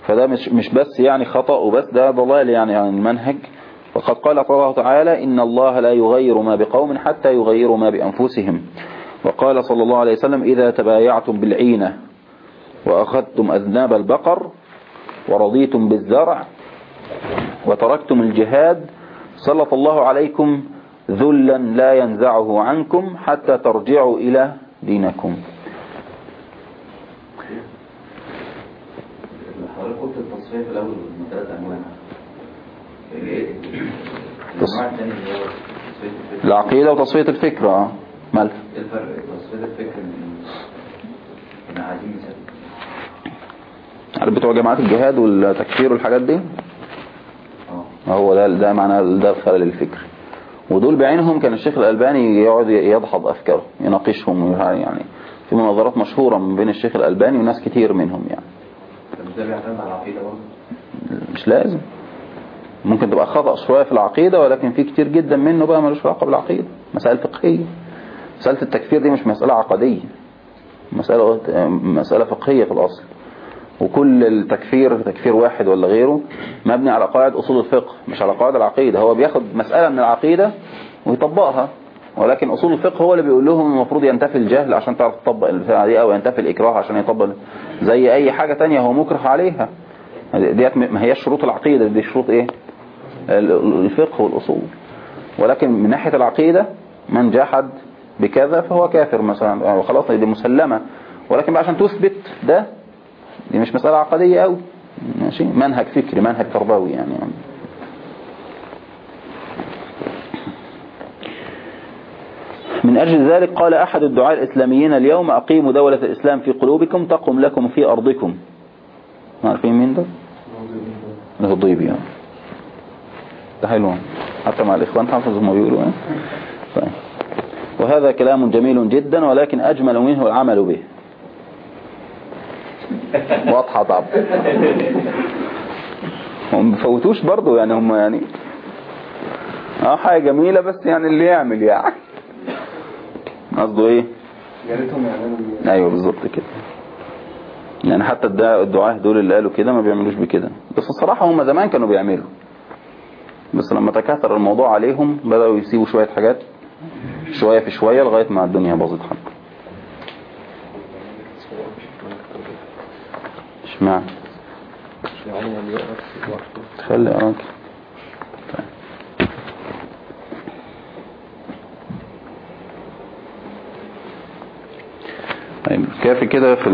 فده مش, مش بس يعني خطأ وبس ده ضلال يعني عن المنهج. وقد قال الله تعالى إن الله لا يغير ما بقوم حتى يغيروا ما بأنفسهم. وقال صلى الله عليه وسلم إذا تبايعتم بالعينة وأخذتم أذناب البقر ورضيتم بالزرع وتركتم الجهاد سلط الله عليكم ذلا لا ينزعه عنكم حتى ترجعوا إلى دينكم. حضرتك قلت التصفية في الأول من ثلاث أنواع الفكر العقيدة وتصفية الفكرة آه. مالها إيه الفرق تصفية الفكر من عايزين عارف بتوع جماعات الجهاد والتكفير والحاجات دي؟ آه. هو ده ده معنى ده الخلل الفكري ودول بعينهم كان الشيخ الألباني يقعد يدحض أفكاره يناقشهم يعني في مناظرات مشهورة من بين الشيخ الألباني وناس كتير منهم يعني. مش لازم. ممكن تبقى خطأ شوية في العقيدة ولكن في كتير جدا منه بقى ملوش علاقة بالعقيدة. مسائل فقهية. مسألة التكفير دي مش مسألة عقدية. مسألة مسألة فقهية في الأصل. وكل التكفير تكفير واحد ولا غيره مبني على قواعد أصول الفقه مش على قواعد العقيدة. هو بياخد مسألة من العقيدة ويطبقها. ولكن أصول الفقه هو اللي بيقول لهم المفروض ينتفي الجهل عشان تعرف تطبق البتاعة دي أو ينتفي الإكراه عشان يطبق زي أي حاجة تانية هو مكره عليها. ديت ما هي شروط العقيدة دي شروط إيه؟ الفقه والأصول. ولكن من ناحية العقيدة من جحد بكذا فهو كافر مثلا. أو خلاص دي مسلمة. ولكن بقى عشان تثبت ده دي مش مسألة عقدية قوي ماشي؟ منهج فكري منهج تربوي يعني, يعني. من أجل ذلك قال أحد الدعاء الإسلاميين اليوم أقيموا دولة الإسلام في قلوبكم تقم لكم في أرضكم. عارفين مين ده؟ الهضيبي يعني. حلو حتى مع الإخوان حافظ ما بيقولوا؟ طيب. وهذا كلام جميل جدا ولكن أجمل منه العمل به. واضحة طبعا. هم بيفوتوش برضو يعني هم يعني آه حاجة جميلة بس يعني اللي يعمل يعني. قصده إيه؟ يا ريتهم يعملوا أيوه بالظبط كده. يعني حتى الدعاء دول اللي قالوا كده ما بيعملوش بكده. بس الصراحة هم زمان كانوا بيعملوا. بس لما تكاثر الموضوع عليهم بدأوا يسيبوا شوية حاجات شوية في شوية لغاية ما الدنيا باظت حتى اشمعنى؟ خلي اراك طيب. طيب كافي كده في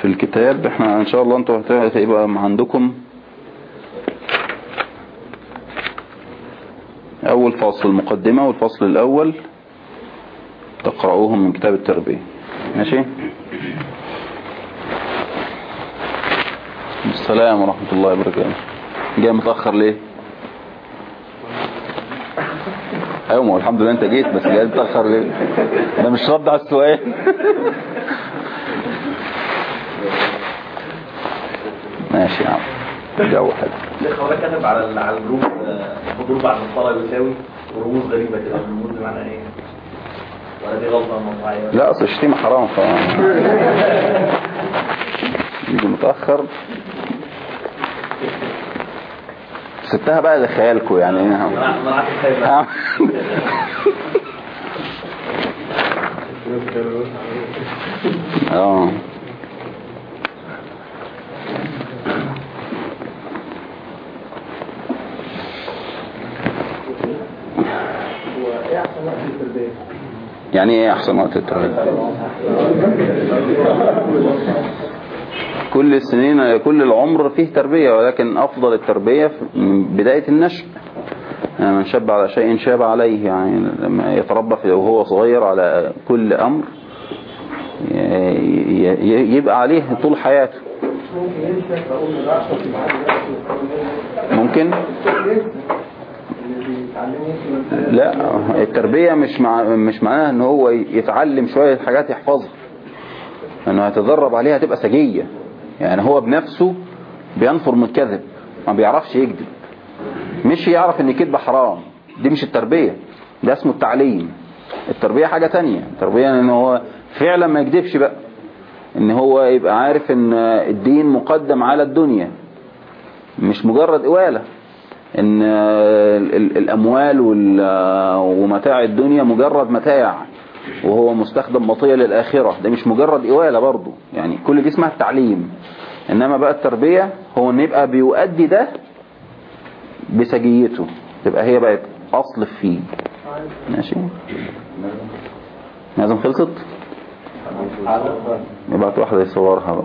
في الكتاب. إحنا إن شاء الله أنتوا هت- هتبقى عندكم اول فصل المقدمة والفصل الأول تقرأوهم من كتاب التربية. ماشي؟ السلام ورحمة الله وبركاته. جاي متأخر ليه؟ أيوه ما الحمد لله أنت جيت بس جاي متأخر ليه؟ ده مش رد على السؤال. ماشي يا عم. جو حلو الاخ هو كتب على الجروب. حضور بعد الصلاه يساوي ورموز غريبة كده الرموز بمعنى إيه؟ ولا دي غلطة موضوعيه؟ لا أصل الشتيمة حرام ف يجي متأخر سبتها بقى لخيالكم يعني الخير ده. [laughs] آه هو إيه احسن وقت للتربيه؟ يعني إيه أحسن وقت التربية كل السنين كل العمر فيه تربية ولكن أفضل التربية من بداية النشء. يعني من شاب على شيء شاب عليه يعني لما يتربى وهو صغير على كل أمر يبقى عليه طول حياته. ممكن؟ لا التربية مش مع مش معناها إن هو يتعلم شوية حاجات يحفظها. إنه هيتدرب عليها تبقى سجية. يعني هو بنفسه بينفر من الكذب ما بيعرفش يكذب. مش يعرف إن كذب حرام. دي مش التربية ده اسمه التعليم. التربية حاجة تانية. التربية إن هو فعلا ما يكذبش بقى. إن هو يبقى عارف إن الدين مقدم على الدنيا مش مجرد قوالة إن ال- ال- الأموال وال- ومتاع الدنيا مجرد متاع وهو مستخدم مطية للآخرة. ده مش مجرد إوالة برضو يعني كل دي اسمها التعليم. إنما بقى التربية هو إن يبقى بيؤدي ده بسجيته. تبقى هي بقت أصل فيه. ماشي؟ لازم خلصت؟ يبقى واحدة يصورها بقى.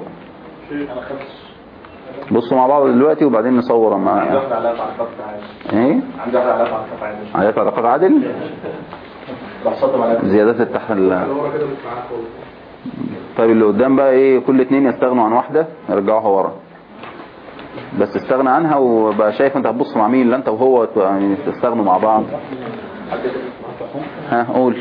بصوا مع بعض دلوقتي وبعدين نصور عندي معايا واحدة عليها تعليقات عادي. إيه؟ عندي عادي. عادات علاقات عادل؟ [laughs] بحصتهم عليها زيادات خالص طيب اللي قدام بقى إيه؟ كل اتنين يستغنوا عن واحدة يرجعوها ورا. بس استغنى عنها وبقى شايف أنت هتبص مع مين لا أنت وهو يعني تستغنوا مع بعض. ها قول.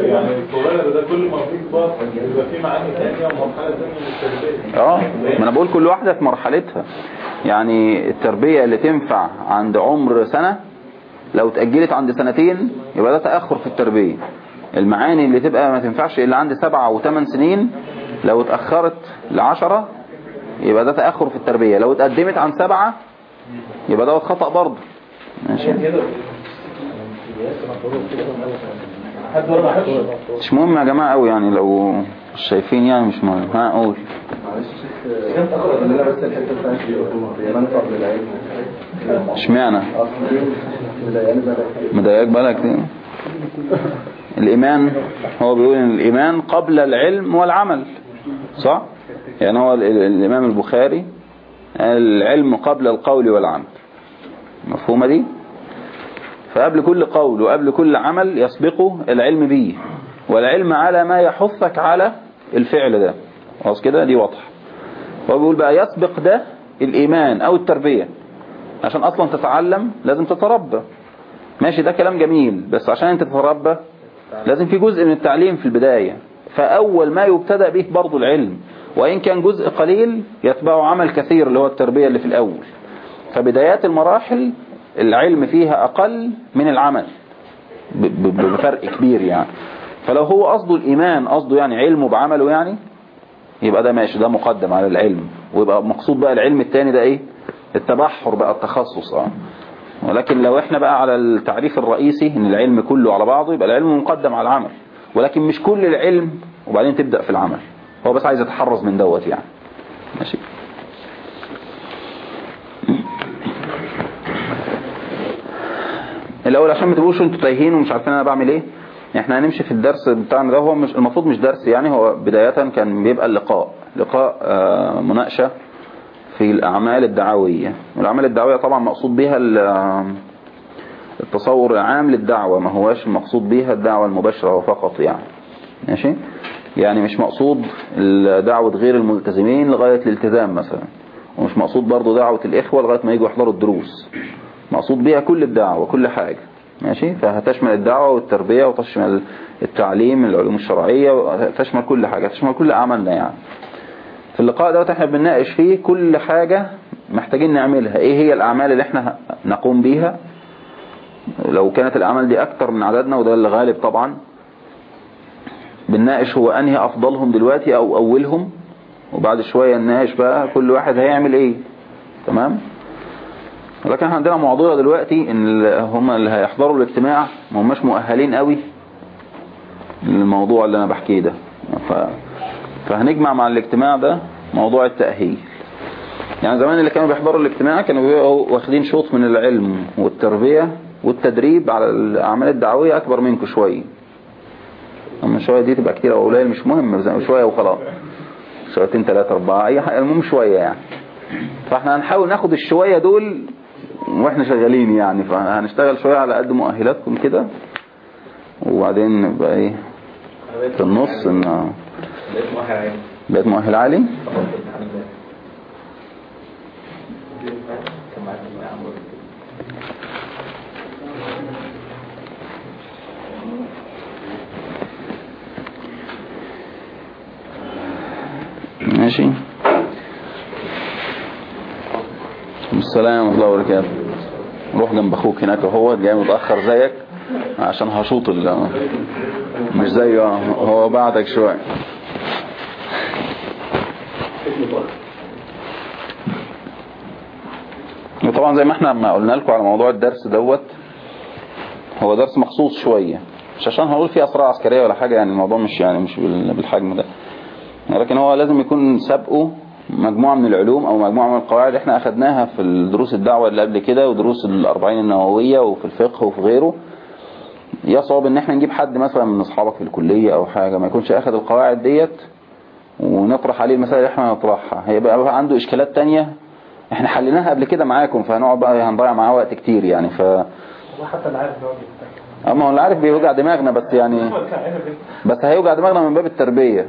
يعني الصغير ده كل ما بيبقى فيه معاني ثانية ومرحله ثانية التربيه آه ما أنا بقول كل واحدة في مرحلتها. يعني التربية اللي تنفع عند عمر سنة لو اتأجلت عند سنتين يبقى ده تأخر في التربية. المعاني اللي تبقى ما تنفعش إلا عند سبعة وثمان سنين لو اتأخرت لعشرة يبقى ده تأخر في التربية. لو اتقدمت عن سبعة يبقى ده خطأ برضه. ماشي حد ولا ما حدش مش مهم يا جماعة قوي يعني لو مش شايفين يعني مش مهم ها قول الايمان اشمعنى. مضايقك بالك دي الإيمان هو بيقول إن الإيمان قبل العلم والعمل صح؟ يعني هو ال- ال- الإمام البخاري العلم قبل القول والعمل مفهومة دي؟ فقبل كل قول وقبل كل عمل يسبقه العلم به والعلم على ما يحثك على الفعل ده. خلاص كده؟ دي واضحة. هو بيقول بقى يسبق ده الإيمان أو التربية. عشان أصلا تتعلم لازم تتربى. ماشي ده كلام جميل بس عشان أنت تتربى لازم في جزء من التعليم في البداية. فأول ما يبتدأ به برضو العلم. وإن كان جزء قليل يتبعه عمل كثير اللي هو التربية اللي في الأول. فبدايات المراحل العلم فيها أقل من العمل. بفرق كبير يعني. فلو هو قصده الإيمان قصده يعني علمه بعمله يعني يبقى ده ماشي ده مقدم على العلم. ويبقى مقصود بقى العلم التاني ده إيه؟ التبحر بقى التخصص. آه. ولكن لو إحنا بقى على التعريف الرئيسي إن العلم كله على بعضه يبقى العلم مقدم على العمل. ولكن مش كل العلم وبعدين تبدأ في العمل. هو بس عايز يتحرز من دوت يعني. ماشي؟ الأول عشان ما تبقوش أنتوا تايهين ومش عارفين أنا بعمل إيه. إحنا هنمشي في الدرس بتاعنا ده. هو مش المفروض مش درس يعني. هو بداية كان بيبقى اللقاء. لقاء آه، مناقشة في الأعمال الدعوية. والأعمال الدعوية طبعا مقصود بها ال- التصور العام للدعوة. ما هواش المقصود بها الدعوة المباشرة فقط يعني. ماشي؟ يعني مش مقصود دعوة غير الملتزمين لغاية الالتزام مثلا. ومش مقصود برضو دعوة الإخوة لغاية ما يجوا يحضروا الدروس. مقصود بها كل الدعوة كل حاجة ماشي؟ فهتشمل الدعوة والتربية وتشمل التعليم العلوم الشرعية وتشمل كل حاجة تشمل كل أعمالنا يعني. في اللقاء دوت إحنا بنناقش فيه كل حاجة محتاجين نعملها. إيه هي الأعمال اللي إحنا نقوم بيها؟ لو كانت الأعمال دي أكتر من عددنا وده اللي غالب طبعا بنناقش هو أنهي أفضلهم دلوقتي أو أولهم وبعد شوية نناقش بقى كل واحد هيعمل إيه تمام؟ ولكن إحنا عندنا معضلة دلوقتي إن هم اللي هيحضروا الاجتماع ما هماش مؤهلين قوي للموضوع اللي أنا بحكيه ده. ف... فهنجمع مع الاجتماع ده موضوع التأهيل. يعني زمان اللي كانوا بيحضروا الاجتماع كانوا بيبقوا واخدين شوط من العلم والتربية والتدريب على الأعمال الدعوية أكبر منكم شوية. أما شوية دي تبقى كتير أو قليل مش مهم شوية وخلاص. شويتين ثلاثة أربعة أي حاجة المهم شوية يعني. فإحنا هنحاول ناخد الشوية دول وإحنا شغالين يعني فهنشتغل شوية على قد مؤهلاتكم كده. وبعدين نبقى إيه في النص إن بقيت مؤهل عالي. معاك في العام ماشي. السلام ورحمة الله وبركاته. روح جنب أخوك هناك اهو جاي متأخر زيك عشان هشوط مش زيه هو بعدك شوية. وطبعا زي ما إحنا ما قلنا لكم على موضوع الدرس دوت هو درس مخصوص شوية. مش عشان هقول فيه أسرار عسكرية ولا حاجة يعني الموضوع مش يعني مش بال- بالحجم ده. لكن هو لازم يكون سابقه مجموعة من العلوم أو مجموعة من القواعد إحنا أخدناها في الدروس الدعوة اللي قبل كده ودروس الأربعين النووية وفي الفقه وفي غيره. يصعب إن إحنا نجيب حد مثلا من أصحابك في الكلية أو حاجة ما يكونش أخد القواعد ديت ونطرح عليه المسائل اللي إحنا نطرحها. هيبقى بقى عنده إشكالات تانية إحنا حليناها قبل كده معاكم فهنقعد بقى هنضيع معاه وقت كتير يعني ف وحتى أما هو اللي عارف بيوجع دماغنا بس يعني بس هيوجع دماغنا من باب التربية.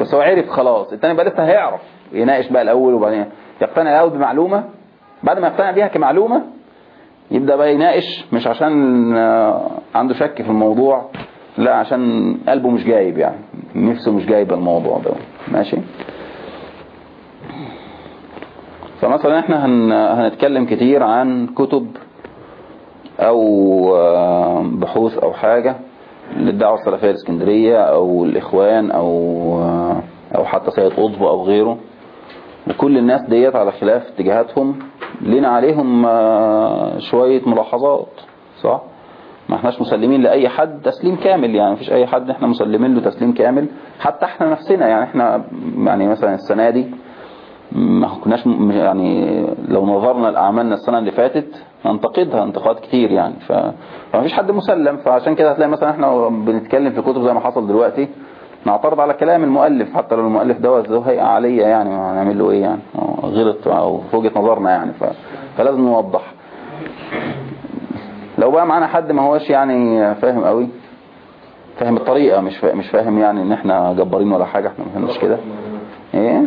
بس هو عرف خلاص التاني بقى لسه هيعرف. يناقش بقى الأول وبعدين. يقتنع الأول بمعلومة بعد ما يقتنع بيها كمعلومة يبدأ بقى يناقش مش عشان آه، عنده شك في الموضوع لا عشان قلبه مش جايب يعني نفسه مش جايب الموضوع ده. ماشي؟ فمثلا إحنا هن... هنتكلم كتير عن كتب أو آه، بحوث أو حاجة للدعوة السلفية الإسكندرية أو الإخوان أو آه، أو حتى سيد قطب أو غيره. وكل الناس ديت على خلاف اتجاهاتهم لنا عليهم آه، شوية ملاحظات صح؟ ما احناش مسلمين لأي حد تسليم كامل يعني مفيش أي حد إحنا مسلمين له تسليم كامل حتى إحنا نفسنا يعني إحنا يعني مثلا السنة دي ما كناش يعني لو نظرنا لأعمالنا السنة اللي فاتت ننتقدها انتقاد كتير يعني ف... فمفيش حد مسلم فعشان كده هتلاقي مثلا إحنا بنتكلم في كتب زي ما حصل دلوقتي نعترض على كلام المؤلف حتى لو المؤلف دوت ذو هيئة عالية يعني هنعمل له إيه يعني؟ غلط أو في وجهة نظرنا يعني ف... فلازم نوضح. لو بقى معانا حد ما هوش يعني فاهم قوي فاهم الطريقة مش فا... مش فاهم يعني إن إحنا جبارين ولا حاجة إحنا ما فهمناش كده. إيه.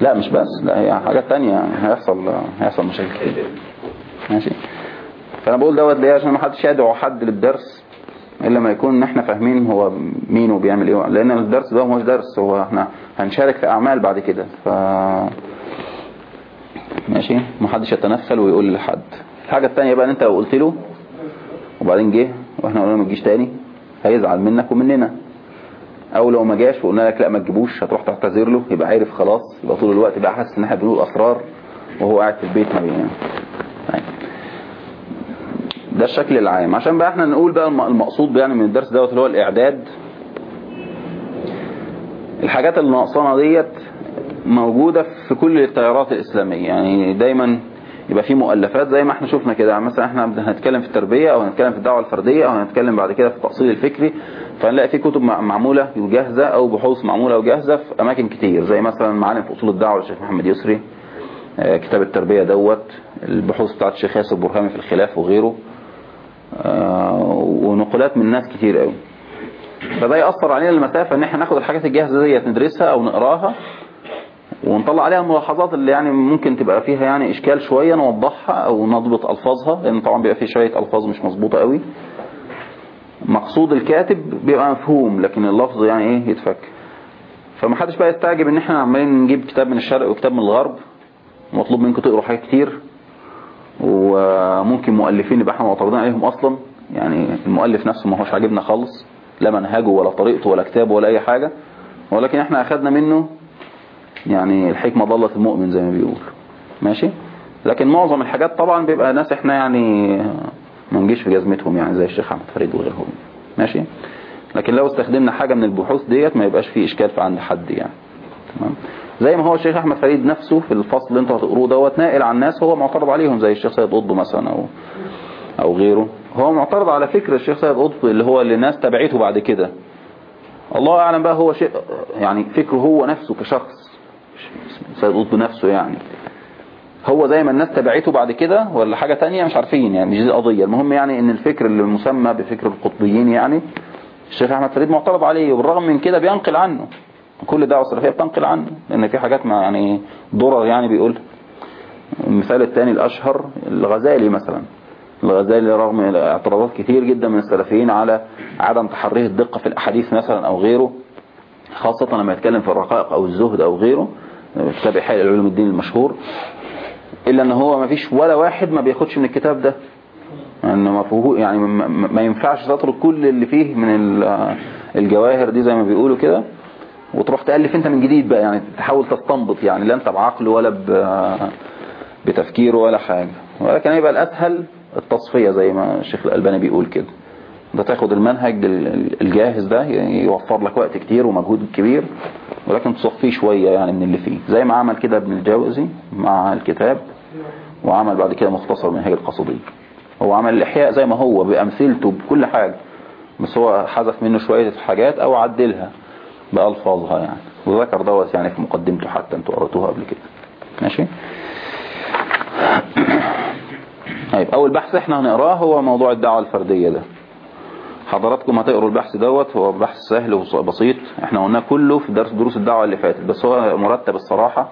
لا مش بس لا هي حاجات تانية هيحصل هيحصل مشاكل. [laughs] ماشي. فأنا بقول دوت ليه؟ عشان ما حدش يدعو حد للدرس. إلا ما يكون ان إحنا فاهمين هو مين وبيعمل إيه. لأن الدرس ده مش درس هو إحنا هنشارك في أعمال بعد كده. ف ماشي. ما حدش يتنفل ويقول لحد. الحاجة التانية بقى ان أنت لو قلت له وبعدين جه وإحنا قلنا ما تجيش تاني هيزعل منك ومننا. أو لو ما جاش وقلنا لك لا ما تجيبوش هتروح تعتذر له يبقى عارف خلاص يبقى طول الوقت بقى حاسس إن إحنا بنقول أسرار وهو قاعد في البيت ما بينام. ده الشكل العام. عشان بقى إحنا نقول بقى الم- المقصود يعني من الدرس دوت اللي هو الإعداد. الحاجات اللي ناقصانا ديت موجودة في كل التيارات الإسلامية. يعني دايما يبقى في مؤلفات زي ما إحنا شفنا كده. يعني مثلا إحنا هنتكلم في التربية أو هنتكلم في الدعوة الفردية أو هنتكلم بعد كده في التأصيل الفكري. فهنلاقي في كتب مع- معمولة وجاهزة أو بحوث معمولة وجاهزة في أماكن كتير. زي مثلا معالم في أصول الدعوة للشيخ محمد يسري آه، كتاب التربية دوت البحوث بتاعت الشيخ ياسر برهامي في الخلاف وغيره. آه، ونقولات من ناس كتير قوي. فده يأثر علينا المسافة إن إحنا ناخد الحاجات الجاهزة ديت ندرسها أو نقراها ونطلع عليها الملاحظات اللي يعني ممكن تبقى فيها يعني إشكال شوية نوضحها أو نضبط ألفاظها لأن طبعا بيبقى في شوية ألفاظ مش مظبوطة قوي. مقصود الكاتب بيبقى مفهوم لكن اللفظ يعني إيه يتفك. فما حدش بقى يستعجب إن إحنا عمالين نجيب كتاب من الشرق وكتاب من الغرب. مطلوب منكم تقروا حاجات كتير. وممكن مؤلفين يبقى إحنا معترضين عليهم أصلا. يعني المؤلف نفسه ما هوش عاجبنا خالص لا منهجه ولا طريقته ولا كتابه ولا أي حاجة. ولكن إحنا اخدنا منه يعني الحكمة ضلت المؤمن زي ما بيقول. ماشي؟ لكن معظم الحاجات طبعا بيبقى ناس إحنا يعني ما نجيش في جزمتهم يعني زي الشيخ احمد فريد وغيرهم. ماشي؟ لكن لو استخدمنا حاجة من البحوث ديت ما يبقاش فيه إشكال في عند حد يعني. تمام؟ زي ما هو الشيخ أحمد فريد نفسه في الفصل اللي أنتوا هتقروه دوت ناقل عن ناس هو معترض عليهم زي الشيخ سيد قطب مثلا أو أو غيره. هو معترض على فكر الشيخ سيد قطب اللي هو اللي الناس تبعته بعد كده. الله أعلم بقى هو شيء يعني فكره هو نفسه كشخص سيد قطب نفسه يعني. هو زي ما الناس تبعته بعد كده ولا حاجة تانية؟ مش عارفين يعني مش دي القضية. المهم يعني إن الفكر اللي مسمى بفكر القطبيين يعني الشيخ أحمد فريد معترض عليه وبالرغم من كده بينقل عنه. كل دعوة سلفية بتنقل عنه لأن في حاجات ما يعني ضرر يعني بيقول. المثال الثاني الأشهر الغزالي مثلا. الغزالي رغم اعتراضات كتير جدا من السلفيين على عدم تحريه الدقة في الأحاديث مثلا أو غيره خاصة لما يتكلم في الرقائق أو الزهد أو غيره كتاب إحياء العلوم الدين المشهور. إلا إن هو ما فيش ولا واحد ما بياخدش من الكتاب ده. انه ما فيه يعني ما- ينفعش تترك كل اللي فيه من ال- الجواهر دي زي ما بيقولوا كده. وتروح تألف انت من جديد بقى يعني تحاول تستنبط يعني لا انت بعقله ولا ب- بتفكيره ولا حاجة. ولكن هيبقى الأسهل التصفية زي ما الشيخ الألباني بيقول كده. انت تاخد المنهج ال- الجاهز ده يوفر لك وقت كتير ومجهود كبير ولكن تصفيه شوية يعني من اللي فيه. زي ما عمل كده ابن الجوزي مع الكتاب وعمل بعد كده مختصر منهج القصدي هو عمل الإحياء زي ما هو بأمثلته بكل حاجة. بس هو حذف منه شوية حاجات أو عدلها. بألفاظها يعني. وذكر دوت يعني في مقدمته حتى أنتوا قرأتوها قبل كده. ماشي؟ [coughs] طيب أول بحث إحنا هنقراه هو موضوع الدعوة الفردية ده. حضراتكم هتقروا البحث دوت هو بحث سهل وبسيط. إحنا قلناه كله في درس دروس الدعوة اللي فاتت بس هو مرتب الصراحة.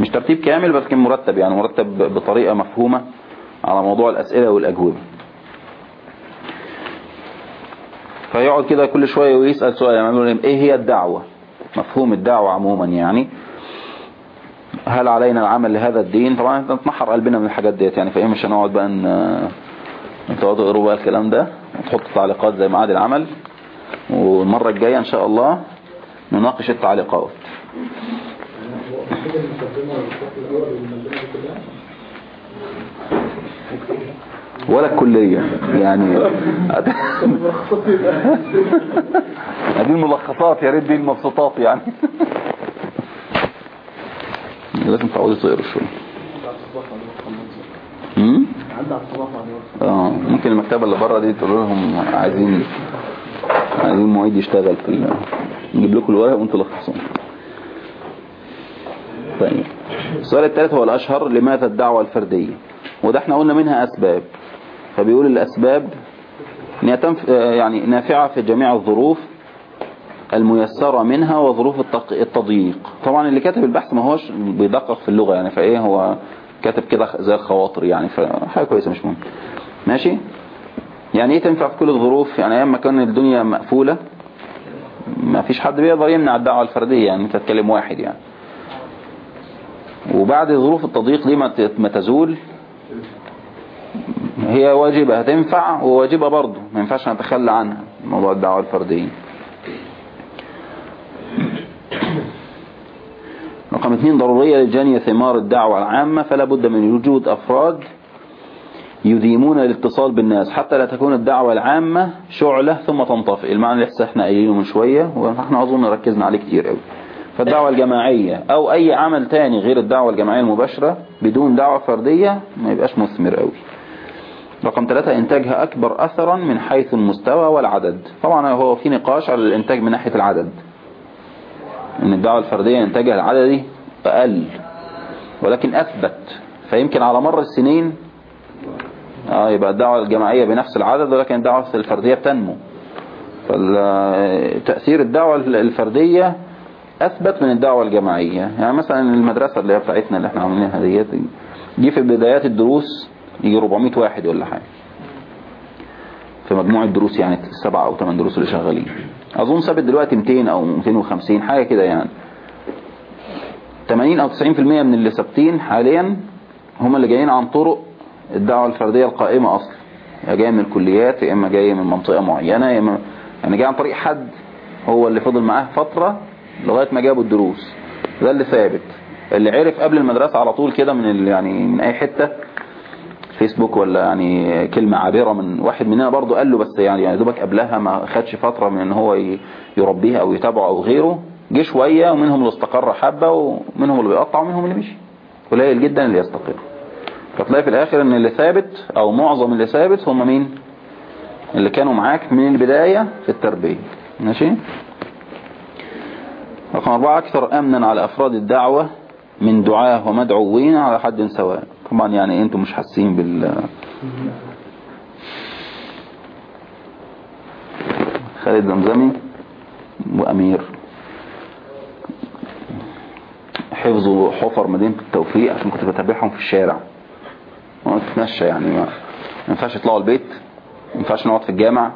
مش ترتيب كامل بس كان مرتب يعني مرتب بطريقة مفهومة على موضوع الأسئلة والأجوبة. فيقعد كده كل شوية ويسأل سؤال. يعني إيه هي الدعوة؟ مفهوم الدعوة عموما يعني. هل علينا العمل لهذا الدين؟ طبعا نتنحر قلبنا من الحاجات ديت يعني. فإيه مش هنقعد بقى ان أنتوا تقروا بقى الكلام ده؟ وتحطوا تعليقات زي ميعاد العمل. والمرة الجاية إن شاء الله نناقش التعليقات. ولا الكلية يعني. هذه الملخصات يا ريت دي المبسوطات يعني. لازم تعودوا تقروا شوية آه ممكن المكتبة اللي بره دي تقول لهم عايزين عايزين معيد يشتغل في ال... نجيب لكم الورق وانتوا لخصوه. طيب. السؤال الثالث هو الأشهر لماذا الدعوة الفردية؟ وده إحنا قلنا منها أسباب. فبيقول الأسباب. آه يعني نافعة في جميع الظروف الميسرة منها وظروف. التضييق طبعا اللي كاتب البحث ما هوش بيدقق في اللغة يعني فإيه هو كاتب كده زي الخواطر يعني فحاجة كويسة مش مهم ماشي يعني إيه تنفع في كل الظروف يعني أيام ما كان الدنيا مقفولة ما فيش حد بيقدر يمنع الدعوة الفردية يعني أنت تتكلم واحد يعني وبعد ظروف التضييق دي ما تزول هي واجبة هتنفع وواجبة برضه ما ينفعش نتخلى عنها. موضوع الدعوة الفردية. رقم اثنين ضرورية لجني ثمار الدعوة العامة فلا بد من وجود أفراد يديمون الاتصال بالناس حتى لا تكون الدعوة العامة شعلة ثم تنطفئ. المعنى اللي إحنا قايلينه من شوية وإحنا أظن ركزنا عليه كتير قوي. فالدعوة الجماعية أو أي عمل تاني غير الدعوة الجماعية المباشرة بدون دعوة فردية ما يبقاش مثمر قوي. رقم ثلاثة إنتاجها أكبر أثرا من حيث المستوى والعدد. طبعا هو في نقاش على الإنتاج من ناحية العدد. إن الدعوة الفردية إنتاجها العددي أقل ولكن أثبت. فيمكن على مر السنين آه يبقى الدعوة الجماعية بنفس العدد ولكن الدعوة الفردية بتنمو. فتأثير الدعوة الفردية أثبت من الدعوة الجماعية. يعني مثلا المدرسة اللي هي بتاعتنا اللي إحنا عاملينها ديت دي في بدايات الدروس يجي 400 واحد ولا حاجة. في مجموع الدروس يعني السبع أو ثمان دروس اللي شغالين. أظن ثابت دلوقتي 200 أو 250 حاجة كده يعني. 80 أو 90% من اللي ثابتين حاليا هم اللي جايين عن طرق الدعوة الفردية القائمة أصلا. يا جاي من الكليات يا إما جاي من منطقة معينة يا إما يعني جاي عن طريق حد هو اللي فضل معاه فترة لغاية ما جابوا الدروس. ده اللي ثابت. اللي عرف قبل المدرسة على طول كده من يعني من أي حتة فيسبوك ولا يعني كلمة عابرة من واحد مننا برضو قال له بس يعني يعني دوبك قبلها ما خدش فترة من إن هو يربيها أو يتابعه أو غيره جه شوية ومنهم اللي استقر حبة ومنهم اللي بيقطع ومنهم اللي مشي. قليل جدا اللي يستقر. فتلاقي في الآخر إن اللي ثابت أو معظم اللي ثابت هم مين؟ اللي كانوا معاك من البداية في التربية. ماشي؟ رقم أربعة أكثر أمنا على أفراد الدعوة من دعاة ومدعوين على حد سواء. طبعا يعني أنتم مش حاسين بال خالد زمزمي وأمير. حفظوا حفر مدينة التوفيق عشان كنت بتابعهم في الشارع. ما تتمشى يعني ما ما ينفعش يطلعوا البيت ما ينفعش نقعد في الجامع.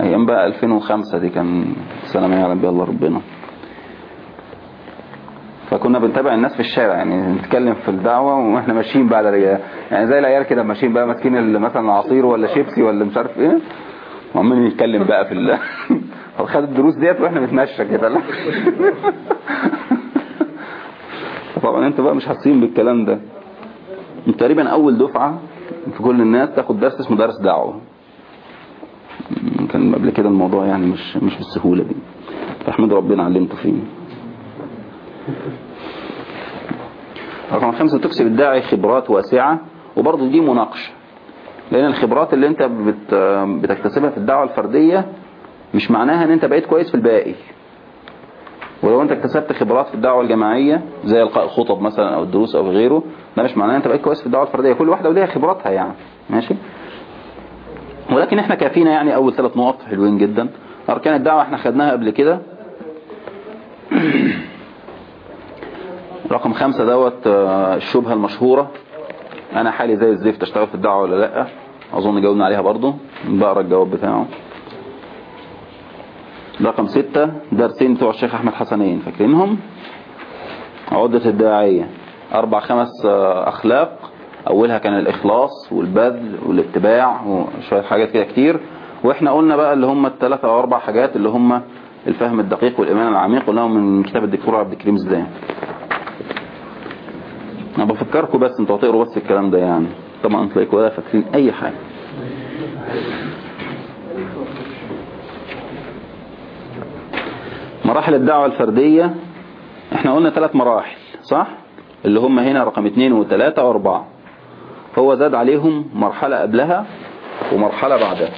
أيام بقى 2005 دي كان سنة ما يعلم بها الله ربنا. فكنا بنتابع الناس في الشارع يعني نتكلم في الدعوة وإحنا ماشيين بعد يعني زي العيال كده ماشيين بقى ماسكين مثلا عصير ولا شيبسي ولا مش عارف إيه وعمالين نتكلم بقى في ال [laughs] خد الدروس ديت وإحنا بنتمشى كده. [laughs] طبعا أنتوا بقى مش حاسين بالكلام ده. تقريبا أول دفعة في كل الناس تاخد درس اسمه درس دعوة. كان قبل كده الموضوع يعني مش مش بالسهولة دي. فاحمد ربنا أنتوا فيه. رقم خمسة تكسب الداعي خبرات واسعة وبرضه دي مناقشة. لأن الخبرات اللي بت بتكتسبها في الدعوة الفردية مش معناها إن أنت بقيت كويس في الباقي. ولو أنت اكتسبت خبرات في الدعوة الجماعية زي إلقاء الخطب مثلا أو الدروس أو غيره ده مش معناه أنت بقيت كويس في الدعوة الفردية. كل واحدة وليها خبراتها يعني. ماشي؟ ولكن إحنا كافينا يعني أول ثلاث نقط حلوين جدا. أركان الدعوة إحنا خدناها قبل كده. [clears throat] رقم خمسة دوت آه، الشبهة المشهورة. أنا حالي زي الزفت أشتغل في الدعوة ولا لأ؟ أظن جاوبنا عليها برضو. بقرأ الجواب بتاعه. رقم ستة درسين بتوع الشيخ أحمد حسنين فاكرينهم؟ عدة الداعية. أربع خمس آه، أخلاق. أولها كان الإخلاص والبذل والاتباع وشوية حاجات كده كتير. وإحنا قلنا بقى اللي هم الثلاثة أو أربع حاجات اللي هم الفهم الدقيق والإيمان العميق قلناهم من كتاب الدكتور عبد الكريم زدان أنا بفكركم بس أنتوا هتقروا بس الكلام ده يعني. طبعا تلاقيكم ولا فاكرين أي حاجة. مراحل الدعوة الفردية. إحنا قلنا ثلاث مراحل صح؟ اللي هم هنا رقم اثنين وثلاثة وأربعة. هو زاد عليهم مرحلة قبلها ومرحلة بعدها.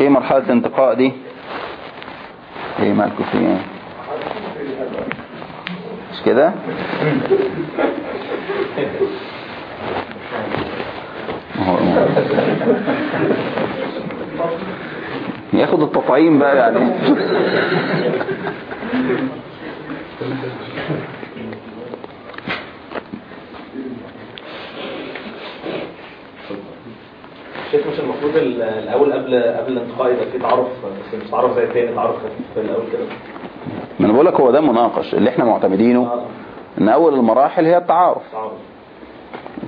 إيه مرحلة الانتقاء دي؟ إيه مالكم فيها؟ مش كده؟ ياخد التطعيم بقى يعني. شايف مش المفروض ال- الأول قبل قبل الانتقاء يبقى في تعارف بس مش تعارف زي التاني تعارف خفيف في الأول كده؟ ما أنا بقول لك هو ده مناقش اللي إحنا معتمدينه إن أول المراحل هي التعارف. تعارف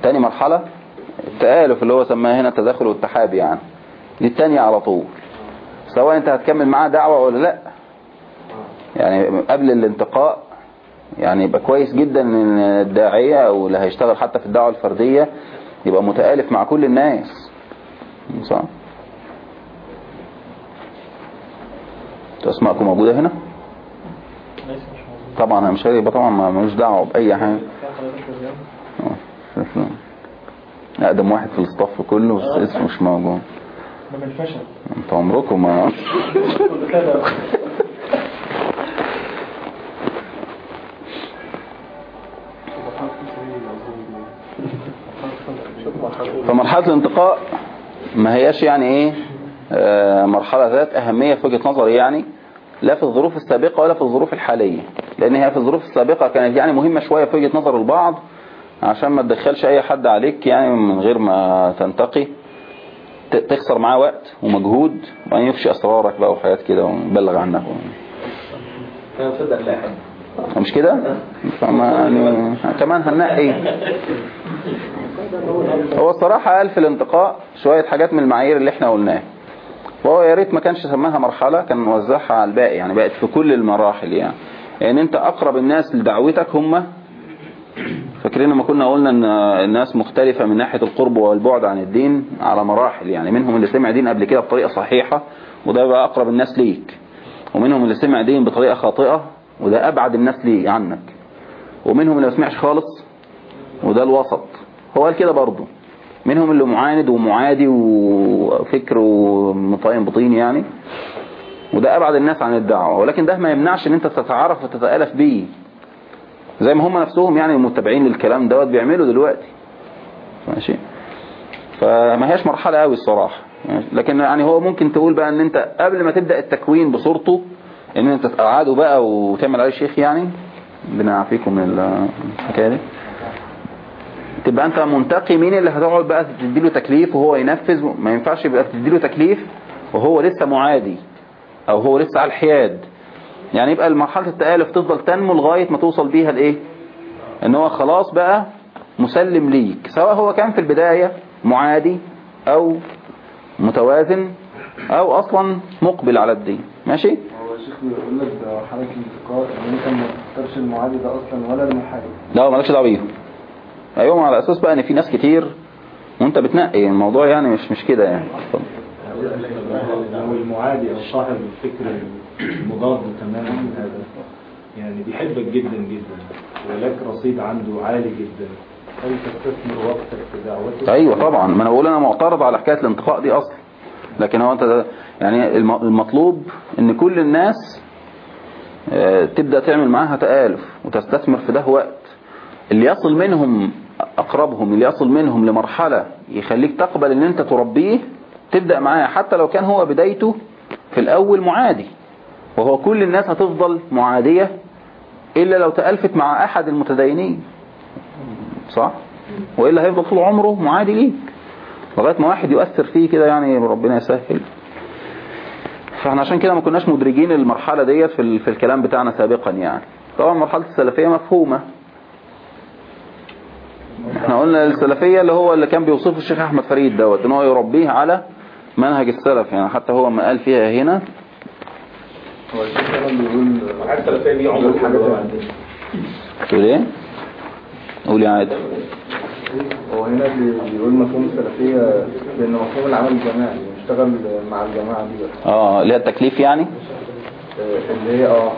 تاني مرحلة التآلف اللي هو سماه هنا التداخل والتحاب يعني. دي التانية على طول. سواء أنت هتكمل معاه دعوة ولا لأ. يعني قبل الانتقاء يعني يبقى كويس جدا إن الداعية أو اللي هيشتغل حتى في الدعوة الفردية يبقى متآلف مع كل الناس. صح؟ اسماءكم موجودة هنا؟ طبعا أنا مش هيبقى طبعا ما- ملوش دعوة بأي حاجة. آه، شكله. اقدم واحد في الصف كله بس اسمه مش موجود. ده من الفشل. انت عمركم ما [laughs] فمرحلة الانتقاء ما هياش يعني إيه؟ مرحلة ذات أهمية في وجهة نظري يعني لا في الظروف السابقة ولا في الظروف الحالية. لأن هي في الظروف السابقة كانت يعني مهمة شوية في وجهة نظر البعض عشان ما تدخلش أي حد عليك يعني من غير ما تنتقي تخسر معاه وقت ومجهود وبعدين يفشي أسرارك بقى وحاجات كده مصدق لا حاجة مش كده؟ فما يعني كمان هننقي. هو الصراحة قال في الانتقاء شوية حاجات من المعايير اللي إحنا قلناها. وهو يا ريت ما كانش سماها مرحلة كان موزعها على الباقي يعني بقت في كل المراحل يعني. يعني أنت أقرب الناس لدعوتك هم فاكرين لما كنا قلنا إن الناس مختلفة من ناحية القرب والبعد عن الدين على مراحل يعني منهم اللي سمع دين قبل كده بطريقة صحيحة وده بقى أقرب الناس ليك. ومنهم اللي سمع دين بطريقة خاطئة وده أبعد الناس ليه عنك. ومنهم اللي ما سمعش خالص وده الوسط. هو قال كده برضه. منهم اللي معاند ومعادي وفكر ومطاين بطين يعني. وده أبعد الناس عن الدعوة ولكن ده ما يمنعش إن أنت تتعرف وتتألف بيه. زي ما هم نفسهم يعني المتبعين للكلام دوت بيعملوا دلوقتي. ماشي؟ فما هياش مرحلة قوي الصراحة. لكن يعني هو ممكن تقول بقى إن أنت قبل ما تبدأ التكوين بصورته إن أنت تقعده بقى وتعمل عليه شيخ يعني. ربنا يعافيكم من الحكاية دي. تبقى أنت منتقي مين اللي هتقعد بقى تديله تكليف وهو ينفذ؟ ما ينفعش يبقى تديله تكليف وهو لسه معادي. أو هو لسه على الحياد. يعني يبقى مرحلة التآلف تفضل تنمو لغاية ما توصل بيها لايه إن هو خلاص بقى مسلم ليك. سواء هو كان في البداية معادي أو متوازن أو أصلا مقبل على الدين. ماشي؟ هو الشيخ بيقول لك ده حالة الانتقاء إن أنت ما تختارش المعادي ده أصلا ولا المحارب. لا مالكش دعوة بيهم. أيوه على أساس بقى إن في ناس كتير وأنت بتنقي. الموضوع يعني مش مش كده يعني. اتفضل. لو المعادي أو صاحب الفكر المضاد تماما هذا يعني بيحبك جدا جدا ولك رصيد عنده عالي جدا. هل تستثمر وقتك في دعوته؟ أيوه طبعا ما أنا بقول أنا معترض على حكاية الانتقاء دي أصلا. لكن هو ده- يعني الم- المطلوب إن كل الناس آه، تبدأ تعمل معاها تآلف وتستثمر في ده وقت. اللي يصل منهم أقربهم اللي يصل منهم لمرحلة يخليك تقبل إن أنت تربيه تبدأ معاه حتى لو كان هو بدايته في الأول معادي وهو كل الناس هتفضل معادية إلا لو تألفت مع أحد المتدينين صح؟ وإلا هيفضل طول عمره معادي ليك. لغاية ما واحد يؤثر فيه كده يعني ربنا يسهل. فإحنا عشان كده ما كناش مدرجين المرحلة ديت في, في الكلام بتاعنا سابقا يعني. طبعا مرحلة السلفية مفهومة. إحنا قلنا السلفية اللي هو اللي كان بيوصفه الشيخ أحمد فريد دوت إن هو يربيه على منهج السلف يعني حتى هو ما قال فيها هنا. هو الحاجات السلفيه دي عمر تانية. تقول إيه؟ قول يا عادل. هو هنا بي- بيقول مفهوم السلفية بأن مفهوم العمل الجماعي نشتغل مع الجماعة دي بس. آه اللي هي التكليف يعني؟ آه، اللي هي آه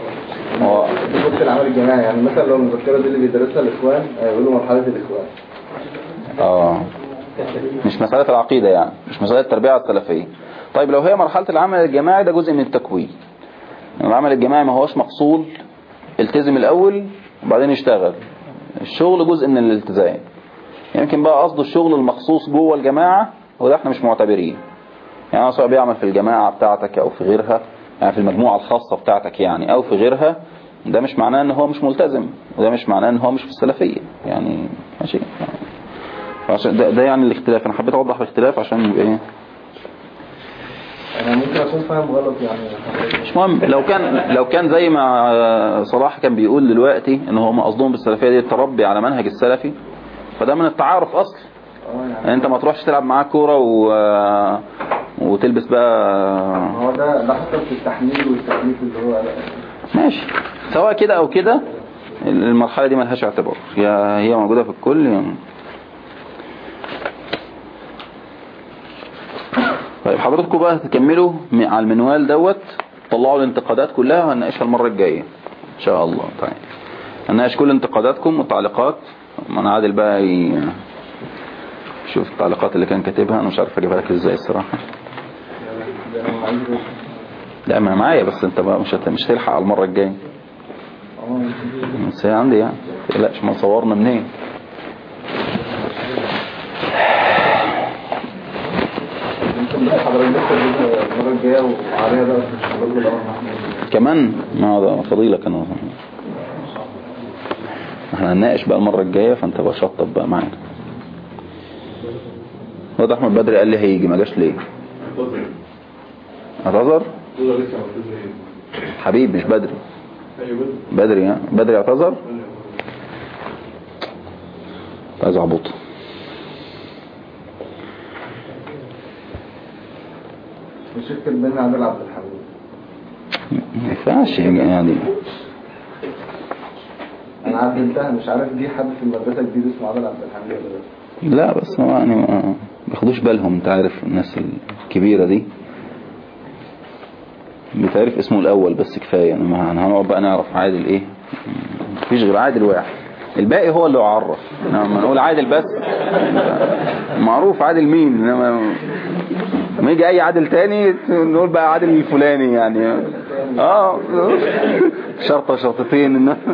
آه. العمل الجماعي. يعني مثلا لو المذكرة دي اللي بيدرسها الإخوان آه، يقولوا مرحلة الإخوان. آه. مش مسألة العقيدة يعني مش مسألة التربية السلفية طيب لو هي مرحلة العمل الجماعي ده جزء من التكوين. العمل الجماعي ما هوش مقصود التزم الأول وبعدين يشتغل. الشغل جزء من الالتزام. يمكن بقى قصده الشغل المخصوص جوه الجماعة وده إحنا مش معتبرين. يعني سواء بيعمل في الجماعة بتاعتك أو في غيرها يعني في المجموعة الخاصة بتاعتك يعني أو في غيرها ده مش معناه إن هو مش ملتزم وده مش معناه إن هو مش في السلفية. يعني ماشي. عشان ده, ده يعني الاختلاف. أنا حبيت أوضح الاختلاف عشان يبقى إيه؟ أنا ممكن أكون فاهم غلط يعني. مش مهم. لو كان لو كان زي ما صلاح كان بيقول دلوقتي إن هم قصدهم بالسلفية دي التربي على منهج السلفي فده من التعارف أصلا آه يعني. يعني أنت ما تروحش تلعب معاه كورة و... وتلبس بقى هو ده ده حصل في التحليل والتكليف اللي هو ماشي. سواء كده أو كده المرحلة دي ملهاش اعتبار. هي هي موجودة في الكل. يعني. طيب حضراتكم بقى تكملوا على المنوال دوت. طلعوا الانتقادات كلها هنناقشها المرة الجاية إن شاء الله. طيب هنناقش كل انتقاداتكم والتعليقات. من عادل بقى ي... شوف التعليقات اللي كان كاتبها أنا مش عارف أجيبها لك إزاي عايز لا ما معايا بس أنت بقى مش هت... مش هتلحق على المرة الجاية. أه بس هي عندي يعني ما تقلقش ما صورنا منين ممكن بقى حضرتك لسه الفيديو المرة الجاية وعليها بقى في الشباب الأول كمان؟ ما ده فضيلك انا إحنا هنناقش بقى المرة الجاية فانت بقى شطب بقى معانا ده أحمد بدري قال لي هيجي ما جاش ليه؟ اعتذر؟ حبيب مش بدري. بدري ها؟ بدري اعتذر؟ عايز أعبطه. وشركة بين عبد الحميد ما ينفعش يعني. أنا عدلتها مش عارف جه حد في المدرسة جديد اسمه عبد الحميد ولا لأ؟ بس هو يعني ما بياخدوش بالهم أنت عارف الناس الكبيرة دي. بتعرف اسمه الأول بس كفاية. يعني ما هنقعد بقى نعرف عادل إيه. مفيش غير عادل واحد. الباقي هو اللي يعرف. إنما نقول عادل بس. معروف عادل مين؟ انما ما يجي أي عادل تاني نقول بقى عادل الفلاني يعني. آه. [laughs] شرطة شرطتين إنما [laughs]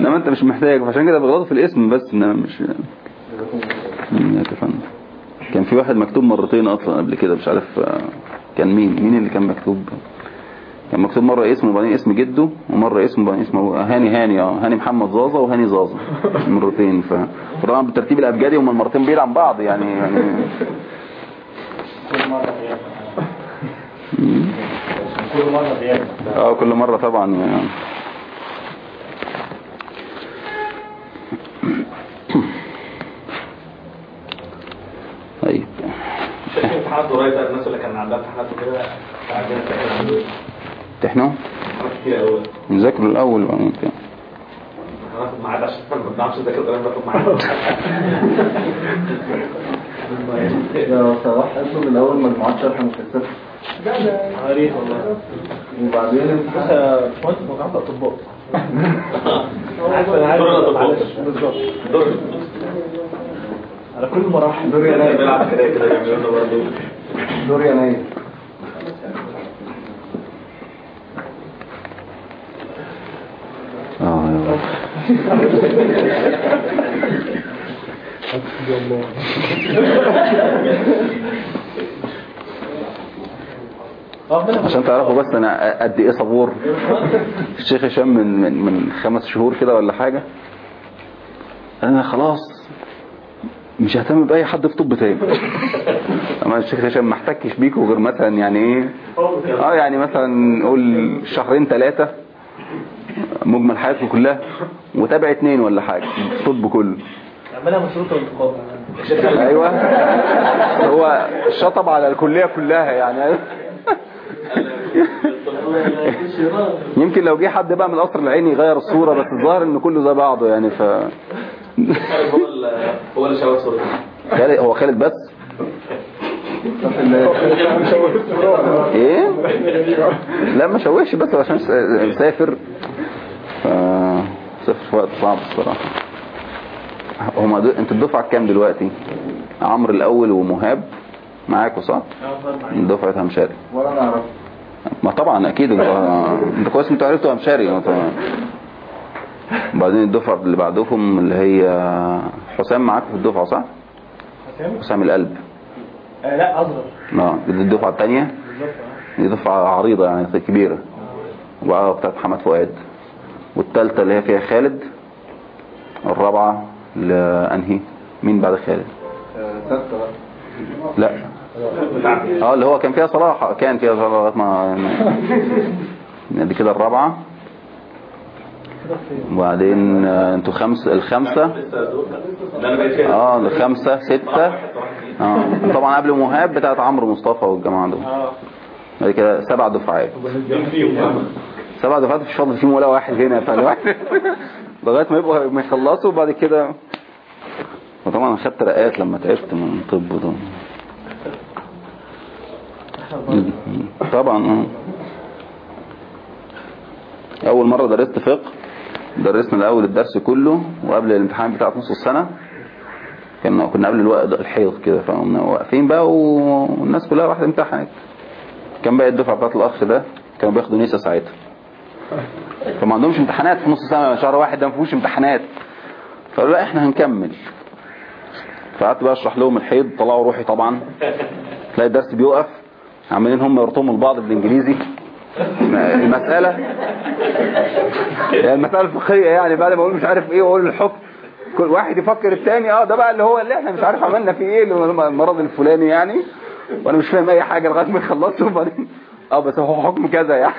انما أنت مش محتاج عشان كده بغلطوا في الاسم بس إنما مش كان في واحد مكتوب مرتين أصلا قبل كده مش عارف كان مين؟ مين اللي كان مكتوب؟ كان مكتوب مرة اسمه وبعدين اسم جده ومرة اسمه وبعدين اسمه هاني هاني آه. هاني محمد زازا وهاني زازا. مرتين ف بالترتيب الأبجدي هما المرتين بعيد عن بعض يعني يعني. كل مرة غياب آه كل مرة طبعا. يعني. طيب امتحانات قريب بقى الناس اللي كان عندها امتحانات امتحانات تحنوا؟ كتير قوي نذاكروا الأول وبعدين نتكلم. هناخد ميعاد عشان ما بنعرفش نذاكر غير لما ناخد [laughs] ده صلاح اطلب الأول مجموعات شرح مكثفة يا ريت والله. وبعدين [laughs] دور الأطباء. بالظبط. دور. على كل مراحل. دور يناير بيلعب كده كده بيعملوا برضه. دور يناير آه يا رب [laughs] عشان تعرفوا بس أنا قد إيه صبور. الشيخ هشام من من من خمس شهور كده ولا حاجة. أنا خلاص مش ههتم بأي حد في طب تاني. أما الشيخ هشام ما احتكش بيكوا غير مثلا يعني إيه؟ آه يعني مثلا نقول شهرين ثلاثة مجمل حياته كلها وتابع اتنين ولا حاجة. الطب كله. عملها مشروطة والنقابة أيوه. هو شطب على الكلية كلها يعني. يمكن لو جه حد بقى من القصر العيني يغير الصورة بس الظاهر إن كله زي بعضه يعني ف هو اللي هو اللي شباب صورته. خالد هو خالد بس؟ إيه؟ لا ما شوهش بس عشان مسافر ف سافر في وقت صعب الصراحة. هما دو... انت الدفعة كام دلوقتي؟ عمرو الأول ومهاب. معاكوا صح؟ دفعة همشاري. ولا نعرف ما طبعا أكيد. انت كويس أنتوا عرفتوا همشاري. وبعدين الدفعة اللي بعدكم اللي هي حسام معاكم في الدفعة صح؟ حسام؟ حسام القلب. آه لا أصغر. آه دي الدفعة الثانية آه. دي دفعة عريضة يعني كبيرة. وبقى بتاعت محمد فؤاد. والثالثة اللي هي فيها خالد. الرابعة لأنهي؟ مين بعد خالد؟ لا. آه اللي هو كان فيها صلاح. كان فيها صلاح لغاية ما يعني دي كده الرابعة. وبعدين آه، أنتوا بقيت فيها آه الخمسة ستة. آه طبعا قبل مهاب بتاعت عمرو مصطفى والجماعة دول. بعد كده سبع دفعات. سبع دفعات مش فاضل فيهم ولا واحد هنا فالواحد لغاية ما يبقوا ما يخلصوا وبعد كده وطبعا خدت رقات لما تعبت من طب ده. طبعا. أول مرة درست فقه درسنا الأول الدرس كله وقبل الامتحان بتاع نص السنة. كنا كنا قبل الوقت الحيض كده فقمنا واقفين بقى والناس كلها راحت امتحنت. كان بقى الدفعة بتاعت الأخ ده كانوا بياخدوا نيسا ساعتها. فما عندهمش امتحانات في نص سنة شهر واحد ده ما فيهوش امتحانات. فقالوا لا إحنا هنكمل. فقعدت بقى اشرح لهم الحيض طلعوا روحي طبعا. تلاقي الدرس بيوقف عمالين هم يرطموا لبعض بالانجليزي. المسألة يعني المسألة الفقهية يعني بعد ما أقول مش عارف إيه وأقول الحكم. كل واحد يفكر التاني آه ده بقى اللي هو اللي إحنا مش عارف عملنا فيه إيه المرض الفلاني يعني. وأنا مش فاهم أي حاجة لغاية ما يخلصوا وبعدين آه بس هو حكم كذا يعني.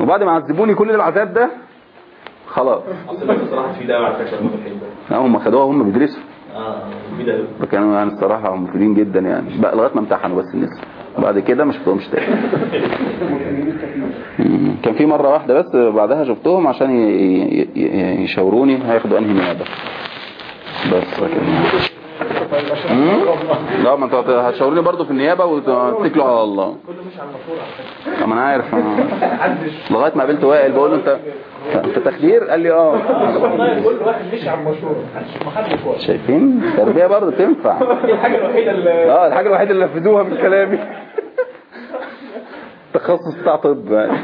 وبعد ما عذبوني كل العذاب ده خلاص. لا هم خدوها هم بيدرسوا. آه فكانوا يعني الصراحة مفيدين جدا يعني. بقى لغاية ما امتحنوا بس الناس. بعد كده مش شفتهمش تاني. كان في مرة واحدة بس بعدها شفتهم عشان يشاوروني هياخدوا أنهي نيابة بس مم؟ لا ما أنتوا هت- هتشاوروني برضو في النيابة وتتكلوا على الله. كله مش على ما أنا عارف [laughs] لغاية ما قابلت وائل بقول له انت انت تخدير قال لي آه. كل واحد مش على واحد شايفين؟ التربية برضو تنفع. [laughs] دي الحاجة الوحيدة اللي آه الحاجة الوحيدة اللي نفذوها من كلامي. [laughs] التخصص بتاع طب يعني.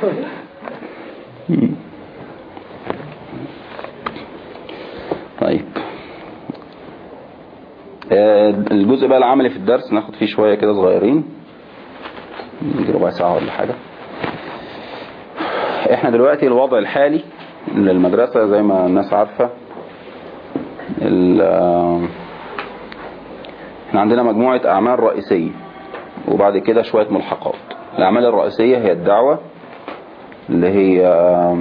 طيب. الجزء بقى العملي في الدرس ناخد فيه شوية كده صغيرين. يجي ربع ساعة ولا حاجة. إحنا دلوقتي الوضع الحالي للمدرسة زي ما الناس عارفة آه، إحنا عندنا مجموعة أعمال رئيسية وبعد كده شوية ملحقات. الأعمال الرئيسية هي الدعوة اللي هي آه،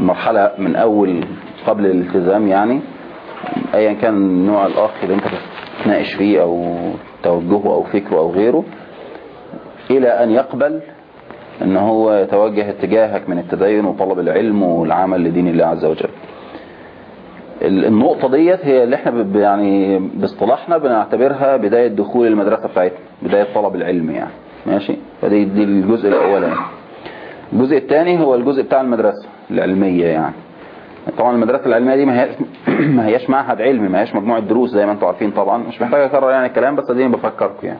مرحلة من أول قبل الالتزام يعني ايا كان نوع الاخ اللي أنت بتناقش فيه أو توجهه أو فكره أو غيره إلى أن يقبل أن هو يتوجه اتجاهك من التدين وطلب العلم والعمل لدين الله عز وجل. ال- النقطة ديت هي اللي إحنا يعني باصطلاحنا بنعتبرها بداية دخول المدرسة بتاعتنا بداية طلب العلم يعني. ماشي؟ فدي دي الجزء الاولاني الجزء الثاني هو الجزء بتاع المدرسة العلمية يعني. طبعا المدرسة العلمية دي ما هياش [clears throat] ما هياش معهد علمي ما هياش مجموعة دروس زي ما أنتم عارفين طبعا. مش محتاج أكرر يعني الكلام بس أديني بفكركم يعني.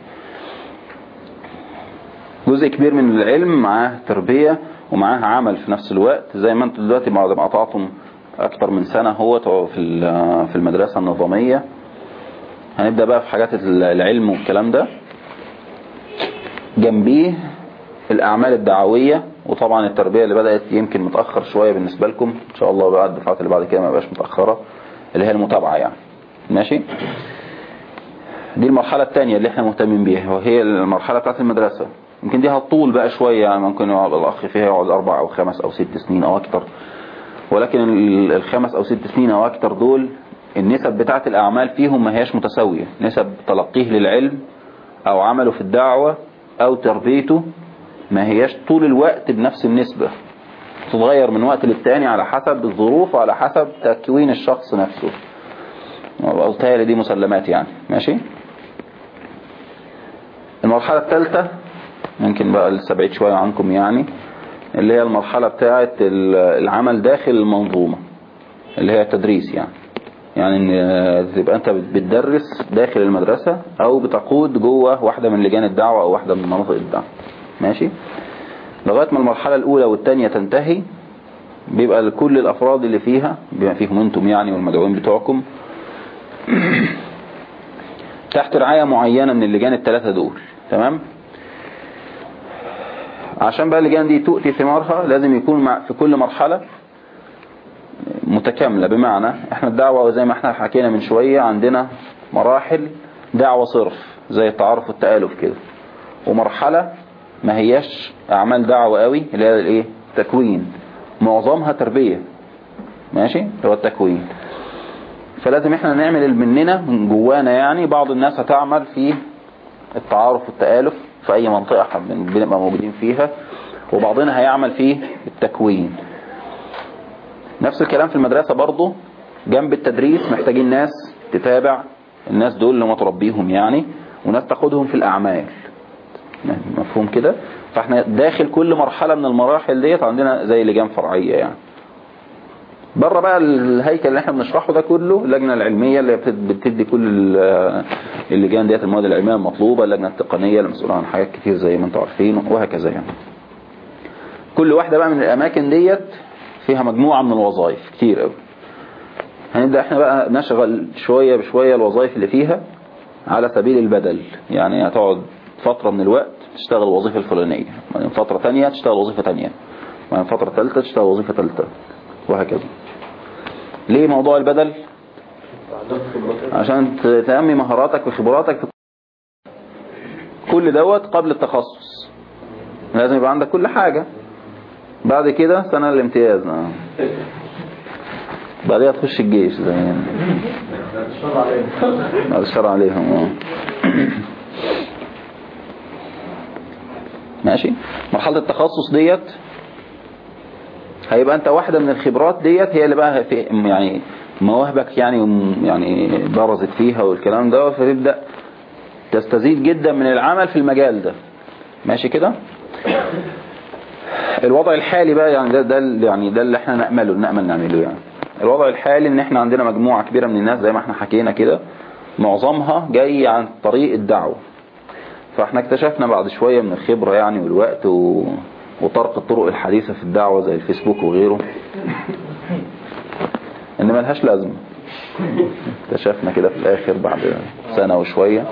جزء كبير من العلم معاه تربية ومعاه عمل في نفس الوقت. زي ما أنتم دلوقتي بعد ما قطعتم أكتر من سنة هو في في المدرسة النظامية. هنبدأ بقى في حاجات العلم والكلام ده. جنبيه الأعمال الدعوية. وطبعا التربية اللي بدأت يمكن متأخر شوية بالنسبة لكم. إن شاء الله بقى الدفعات اللي بعد كده ما بقاش متأخرة اللي هي المتابعة يعني. ماشي؟ دي المرحلة الثانية اللي إحنا مهتمين بيها وهي المرحلة بتاعت المدرسة. يمكن دي هتطول بقى شوية يعني ممكن يقعد الأخ فيها يقعد أربع أو خمس أو ست سنين أو أكتر. ولكن ال- الخمس أو ست سنين أو أكتر دول النسب بتاعت الأعمال فيهم ما هياش متساوية. نسب تلقيه للعلم أو عمله في الدعوة أو تربيته ما هياش طول الوقت بنفس النسبة. تتغير من وقت للتاني على حسب الظروف وعلى حسب تكوين الشخص نفسه. وقلتها دي مسلمات يعني. ماشي؟ المرحلة الثالثة يمكن بقى لسه بعيد شوية عنكم يعني اللي هي المرحلة بتاعة ال- العمل داخل المنظومة اللي هي التدريس يعني. يعني إن تبقى أنت بتدرس داخل المدرسة أو بتقود جوه واحدة من لجان الدعوة أو واحدة من مناطق الدعوة. ماشي؟ لغاية ما المرحلة الأولى والثانية تنتهي بيبقى كل الأفراد اللي فيها بما فيهم أنتم يعني والمدعوين بتوعكم [clears throat] تحت رعاية معينة من اللجان الثلاثة دول تمام؟ عشان بقى اللجان دي تؤتي ثمارها لازم يكون مع في كل مرحلة متكاملة. بمعنى إحنا الدعوة زي ما إحنا حكينا من شوية عندنا مراحل دعوة صرف زي التعارف والتآلف كده. ومرحلة ما هياش أعمال دعوة قوي اللي هي الإيه؟ تكوين. معظمها تربية. ماشي؟ اللي هو التكوين. فلازم إحنا نعمل مننا من جوانا يعني بعض الناس هتعمل في التعارف والتآلف في أي منطقة إحنا بن- بنبقى موجودين فيها وبعضنا هيعمل في التكوين. نفس الكلام في المدرسة برضه جنب التدريس محتاجين ناس تتابع. الناس دول اللي متربيهم يعني وناس تاخدهم في الأعمال. مفهوم كده. فاحنا داخل كل مرحلة من المراحل ديت عندنا زي لجان فرعية يعني. بره بقى الهيكل اللي إحنا بنشرحه ده كله اللجنة العلمية اللي بتد- بتدي كل ال- اللجان ديت المواد العلمية المطلوبة اللجنة التقنية المسؤولة عن حاجات كتير زي ما أنتم عارفين وهكذا يعني. كل واحدة بقى من الأماكن ديت فيها مجموعة من الوظائف كتير قوي هنبدأ إحنا بقى نشغل شوية بشوية الوظائف اللي فيها على سبيل البدل. يعني هتقعد فترة من الوقت تشتغل الوظيفة الفلانية بعدين فترة تانية تشتغل وظيفة تانية بعدين فترة ثالثة تشتغل وظيفة ثالثة وهكذا. ليه موضوع البدل؟ عشان تنمي مهاراتك وخبراتك في كل دوت قبل التخصص. لازم يبقى عندك كل حاجة. بعد كده سنة الامتياز. بعدها تخش الجيش زي يعني بعد الشر عليهم آه ماشي؟ مرحلة التخصص ديت هيبقى انت واحدة من الخبرات ديت هي اللي بقى في يعني مواهبك يعني يعني برزت فيها والكلام ده فتبدأ تستزيد جدا من العمل في المجال ده. ماشي كده؟ الوضع الحالي بقى يعني ده ده يعني ده اللي إحنا نأمله نأمل نعمله يعني. الوضع الحالي إن إحنا عندنا مجموعة كبيرة من الناس زي ما إحنا حكينا كده معظمها جاي عن طريق الدعوة. فاحنا اكتشفنا بعد شوية من الخبرة يعني والوقت و... وطرق الطرق الحديثة في الدعوة زي الفيسبوك وغيره. إن ملهاش لازمة. اكتشفنا كده في الآخر بعد سنة وشوية.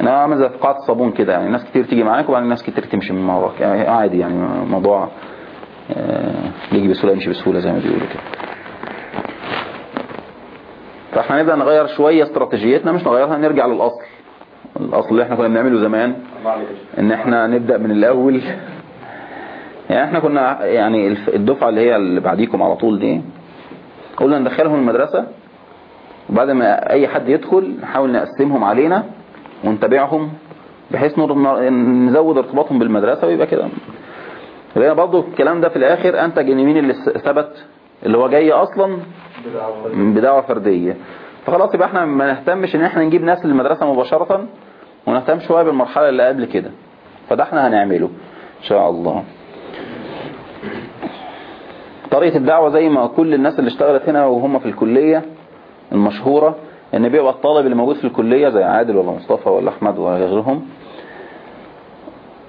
أنا عامل زي في قاعة الصابون كده يعني. ناس كتير تيجي معاك وبعدين ناس كتير تمشي من وراك. يعني عادي يعني موضوع آه، يجي بسهولة يمشي بسهولة زي ما بيقولوا كده. فاحنا نبدأ نغير شوية استراتيجيتنا مش نغيرها نرجع للأصل. الأصل اللي إحنا كنا بنعمله زمان إن إحنا نبدأ من الأول. يعني إحنا كنا يعني الدفعة اللي هي اللي بعديكم على طول دي قلنا ندخلهم المدرسة وبعد ما أي حد يدخل نحاول نقسمهم علينا ونتابعهم بحيث نزود ارتباطهم بالمدرسة ويبقى كده. لأن برضه الكلام ده في الآخر أنتج إن مين اللي ثبت اللي هو جاي أصلا من بدعوة فردية. فخلاص يبقى إحنا ما نهتمش إن إحنا نجيب ناس للمدرسة مباشرة. ونهتم شوية بالمرحلة اللي قبل كده. فده إحنا هنعمله. إن شاء الله. طريقة الدعوة زي ما كل الناس اللي اشتغلت هنا وهم في الكلية المشهورة إن بيبقى الطالب اللي موجود في الكلية زي عادل ولا مصطفى ولا أحمد وغيرهم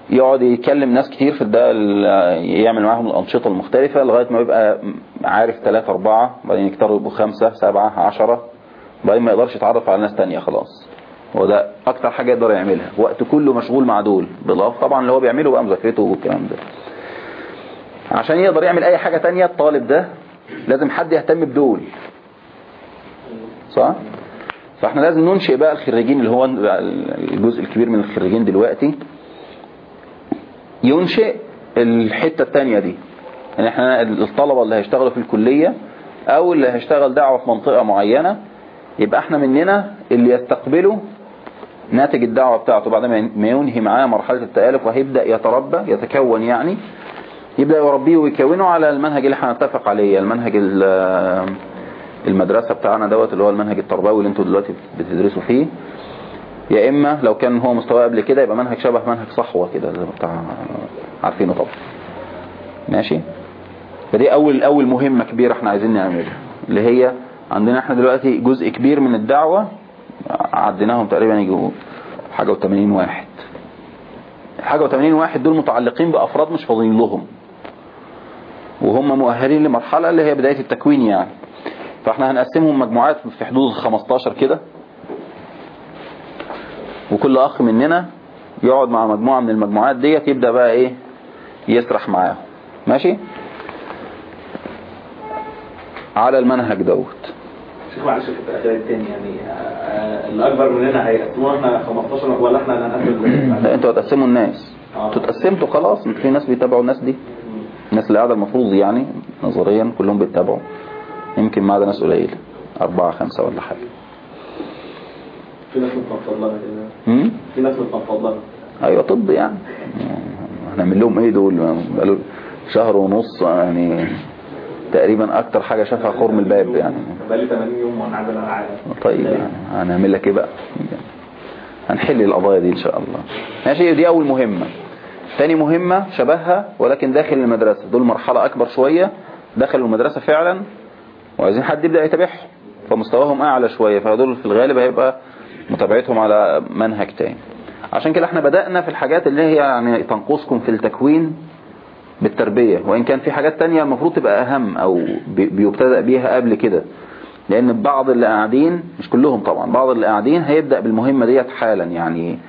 يقعد يكلم ناس كتير في ده يعمل معاهم الأنشطة المختلفة لغاية ما يبقى عارف ثلاثة أربعة بعدين يكتروا يبقوا خمسة سبعة عشرة بعدين ما يقدرش يتعرف على ناس تانية خلاص. هو ده أكتر حاجة يقدر يعملها. وقت كله مشغول مع دول. بالإضافة طبعا اللي هو بيعمله بقى مذاكرته والكلام ده. عشان يقدر يعمل أي حاجة تانية الطالب ده لازم حد يهتم بدول. صح؟ فإحنا لازم ننشئ بقى الخريجين اللي هو الجزء الكبير من الخريجين دلوقتي ينشئ الحتة التانية دي. يعني إحنا الطلبة اللي هيشتغلوا في الكلية أو اللي هيشتغل دعوة في منطقة معينة يبقى إحنا مننا اللي يستقبلوا ناتج الدعوة بتاعته بعد ما ما ينهي معاه مرحلة التآلف وهيبدأ يتربى يتكون يعني يبدأ يربيه ويكونه على المنهج اللي هنتفق عليه المنهج ال- المدرسة بتاعنا دوت اللي هو المنهج التربوي اللي أنتوا دلوقتي بتدرسوا فيه. يا إما لو كان هو مستواه قبل كده يبقى منهج شبه منهج صحوة كده زي بتاع عارفينه طبعا. ماشي؟ فدي أول أول مهمة كبيرة إحنا عايزين نعملها اللي هي عندنا إحنا دلوقتي جزء كبير من الدعوة عديناهم تقريبا يجوا حاجة و80 واحد. حاجة و80 واحد دول متعلقين بأفراد مش فاضيين لهم. وهم مؤهلين لمرحلة اللي هي بداية التكوين يعني. فإحنا هنقسمهم مجموعات في حدود 15 كده. وكل أخ مننا يقعد مع مجموعة من المجموعات ديت يبدأ بقى إيه؟ يسرح معاهم. ماشي؟ على المنهج دوت. شوف معلش في الأداء التاني يعني آه، آه، الأكبر مننا هيقسمونا إحنا 15 ولا إحنا هنقسم لا أنتوا هتقسموا الناس. أنتوا اتقسمتوا خلاص. في ناس بيتابعوا الناس دي. الناس اللي قاعدة المفروض يعني نظريا كلهم بيتابعوا. يمكن ما عدا ناس قليلة أربعة خمسة ولا حاجة. في ناس هم؟ في ناس متنفض لها أيوه طب يعني. هنعمل لهم إيه دول؟ بقالوا شهر ونص يعني تقريبا أكتر حاجة شافها خرم الباب يعني. بقالي 80 يوم وانعزل عن العالم طيب هنعمل لك إيه بقى؟ هنحل القضايا دي إن شاء الله. ماشي دي أول مهمة. تاني مهمة شبهها ولكن داخل المدرسة. دول مرحلة أكبر شوية. دخلوا المدرسة فعلا وعايزين حد يبدأ يتابعهم. فمستواهم أعلى شوية فدول في الغالب هيبقى متابعتهم على منهج تاني. عشان كده إحنا بدأنا في الحاجات اللي هي يعني تنقصكم في التكوين بالتربية. وإن كان في حاجات تانية المفروض تبقى أهم أو بي- بيبتدأ بيها قبل كده. لأن بعض اللي قاعدين مش كلهم طبعا بعض اللي قاعدين هيبدأ بالمهمة ديت حالا يعني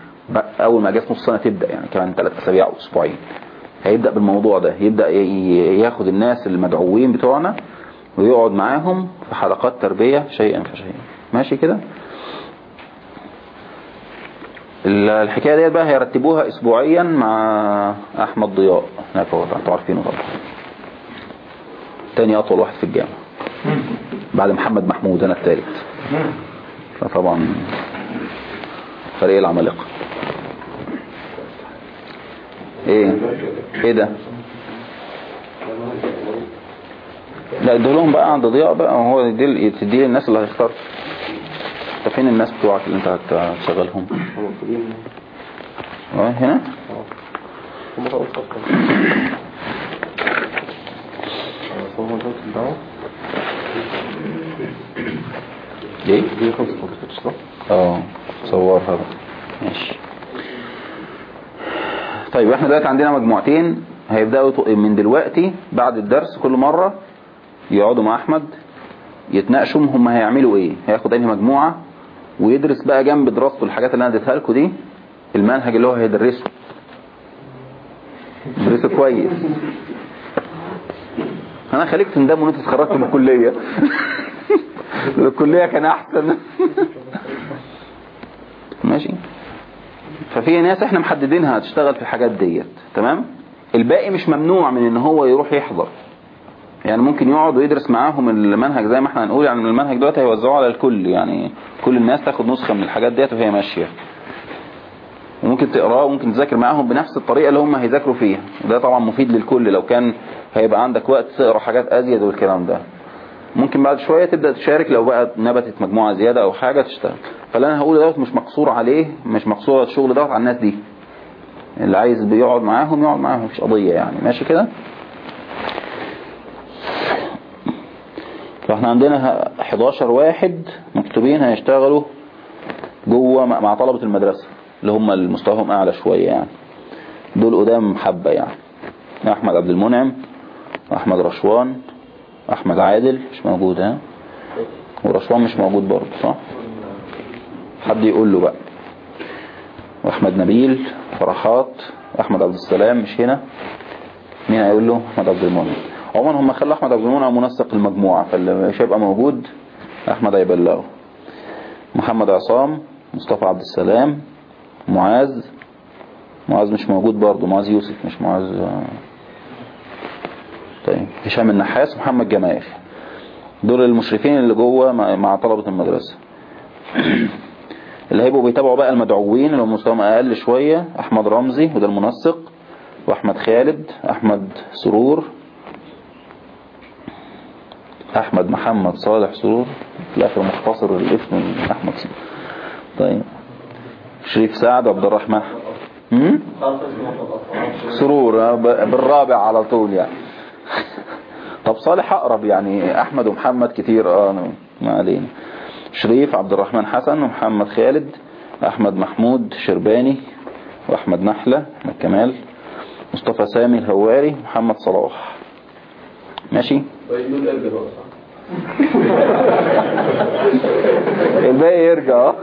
أول ما جت نص سنة تبدأ يعني كمان ثلاث أسابيع أو أسبوعين. هيبدأ بالموضوع ده يبدأ ياخد الناس المدعوين بتوعنا ويقعد معاهم في حلقات تربية شيئا فشيئا ماشي كده؟ ال- الحكاية ديت بقى هيرتبوها اسبوعيا مع أحمد ضياء. أنتوا عارفينه طبعا. تاني أطول واحد في الجامعة. بعد محمد محمود أنا الثالث. فطبعا فريق العمالقة. إيه؟ إيه ده؟ لا ادولهم بقى عند ضياء بقى هو دي تدي للناس اللي هيختار انت فين الناس بتوعك اللي انت هت- هتشغلهم؟ آه هنا؟ هم [clears throat] إيه دي خمسة فوتوشوب؟ آه صورها ماشي. طيب إحنا دلوقتي عندنا مجموعتين هيبدأوا يط- من دلوقتي بعد الدرس كل مرة يقعدوا مع أحمد يتناقشوا هم هيعملوا إيه. هياخد أنهي مجموعة ويدرس بقى جنب دراسته الحاجات اللي أنا اديتها لكم دي المنهج اللي هو هيدرسه. يدرسه كويس. أنا خليك تندموا ان أنتوا اتخرجتوا من الكلية. [laughs] الكلية كان أحسن. ماشي. ففي ناس إحنا محددينها هتشتغل في الحاجات ديت. تمام؟ الباقي مش ممنوع من إن هو يروح يحضر. يعني ممكن يقعد ويدرس معاهم المنهج زي ما إحنا هنقول. يعني المنهج دلوقتي هيوزعوه على الكل. يعني كل الناس تاخد نسخة من الحاجات ديت وهي ماشية. وممكن تقراه وممكن تذاكر معاهم بنفس الطريقة اللي هم هيذاكروا فيها. وده طبعا مفيد للكل. لو كان هيبقى عندك وقت تقرأ حاجات أزيد والكلام ده. ممكن بعد شوية تبدأ تشارك لو بقى نبتت مجموعة زيادة أو حاجة تشتغل. فاللي أنا هقوله دوت مش مقصور عليه مش مقصور الشغل دوت على الناس دي. اللي عايز بيقعد معاهم يقعد معاهم مفيش قضية يعني. ماشي كده؟ فاحنا عندنا 11 واحد مكتوبين هيشتغلوا جوه مع طلبة المدرسة اللي هم اللي مستواهم أعلى شوية يعني. دول قدام حبة يعني. أحمد عبد المنعم أحمد رشوان أحمد عادل مش موجود ها؟ ورشوان مش موجود برضه صح؟ حد يقول له بقى. وأحمد نبيل فرحات أحمد عبد السلام مش هنا. مين هيقول له؟ أحمد عبد المنعم. عموما هم خلوا أحمد عبد المنعم منسق المجموعة فاللي مش هيبقى موجود أحمد هيبلغه. محمد عصام مصطفى عبد السلام معاذ. معاذ مش موجود برضه معاذ يوسف مش معاذ آه. طيب. هشام النحاس محمد جمال. دول المشرفين اللي جوه مع طلبة المدرسة. [clears throat] اللي هيبقوا بيتابعوا بقى المدعوين اللي هم مستواهم أقل شوية أحمد رمزي وده المنسق وأحمد خالد أحمد سرور أحمد محمد صالح سرور في الآخر مختصر الاسم أحمد سرور. طيب. شريف سعد عبد الرحمن؟ سرور آه، بالرابع على طول يعني. طب صالح أقرب يعني أحمد ومحمد كتير آه أنا- ما علينا. شريف عبد الرحمن حسن ومحمد خالد أحمد محمود شرباني وأحمد نحلة أحمد كمال مصطفى سامي الهواري محمد صلاح. ماشي؟ الباقي يرجع آه.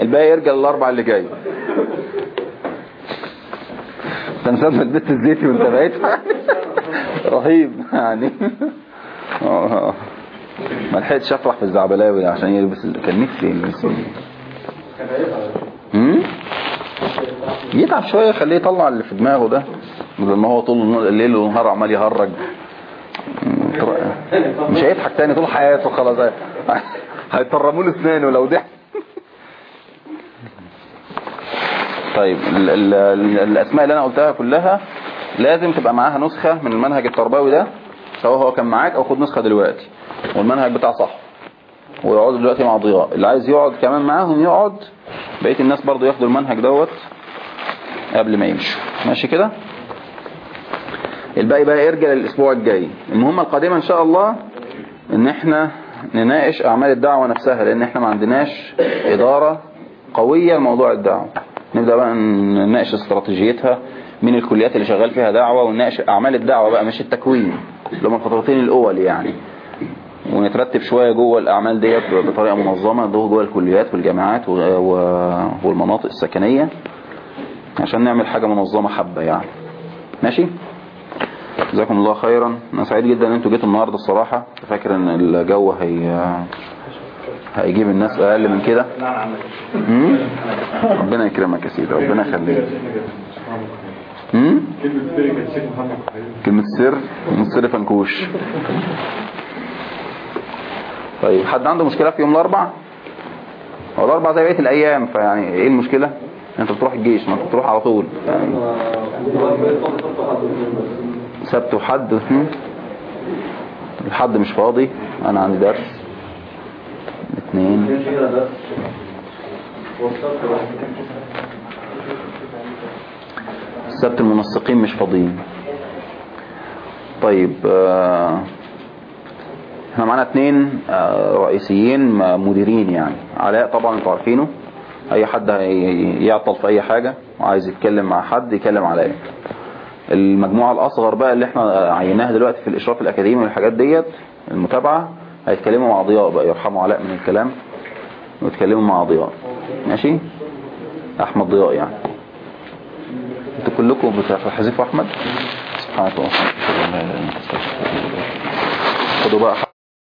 الباقي يرجع الاربع اللي جاي انت مسمى البيت الزيتي وانت بعيد رهيب يعني. ما لحقتش أفرح في الزعبلاوي عشان يلبس كان نفسي يلبس؟ يتعب شوية خليه يطلع اللي في دماغه ده. بدل ما هو طول الليل والنهار عمال يهرج. مش هيضحك تاني طول حياته خلاص. هيطرموا له اسنانه لو ضحك. طيب ال ال ال الأسماء اللي أنا قلتها كلها لازم تبقى معاها نسخة من المنهج التربوي ده سواء هو كان معاك أو خد نسخة دلوقتي والمنهج بتاع صح ويقعدوا دلوقتي مع ضياء اللي عايز يقعد كمان معاهم يقعد بقية الناس برضو ياخدوا المنهج دوت قبل ما يمشوا. ماشي كده؟ الباقي بقى يرجع للأسبوع الجاي. المهمة القادمة إن شاء الله إن إحنا نناقش أعمال الدعوة نفسها لأن إحنا ما عندناش إدارة قوية لموضوع الدعوة. نبدأ بقى نناقش استراتيجيتها من الكليات اللي شغال فيها دعوة ونناقش أعمال الدعوة بقى مش التكوين اللي هم الخطوتين الأول يعني. ونترتب شوية جوه الأعمال ديت بطريقة منظمة جوه الكليات والجامعات والمناطق السكنية عشان نعمل حاجة منظمة حبة يعني. ماشي؟ جزاكم الله خيرا. أنا سعيد جدا إن أنتوا جيتوا النهاردة الصراحة. كنت فاكر إن الجو هي هيجيب الناس أقل من كده؟ ربنا يكرمك يا سيدي ربنا يخليك؟ كلمة سر من سر فنكوش. طيب حد عنده مشكلة في يوم الأربع؟ هو الأربع زي بقية الأيام فيعني إيه المشكلة؟ أنت بتروح الجيش ما بتروح على طول. يعني سبت وحد؟ الحد مش فاضي أنا عندي درس. الاثنين السبت المنسقين مش فاضيين. طيب آه، إحنا معانا اتنين آه، رئيسيين مديرين يعني. علاء طبعا أنتوا عارفينه. أي حد يعطل في أي حاجة وعايز يتكلم مع حد يكلم علاء المجموعة الأصغر بقى اللي إحنا عيناها دلوقتي في الإشراف الأكاديمي والحاجات ديت المتابعة هيتكلموا مع ضياء بقى يرحموا علاء من الكلام ويتكلموا مع ضياء. ماشي؟ أحمد ضياء يعني. أنتوا كلكم بتحذفوا أحمد؟ سبحانك إليك. خدوا بقى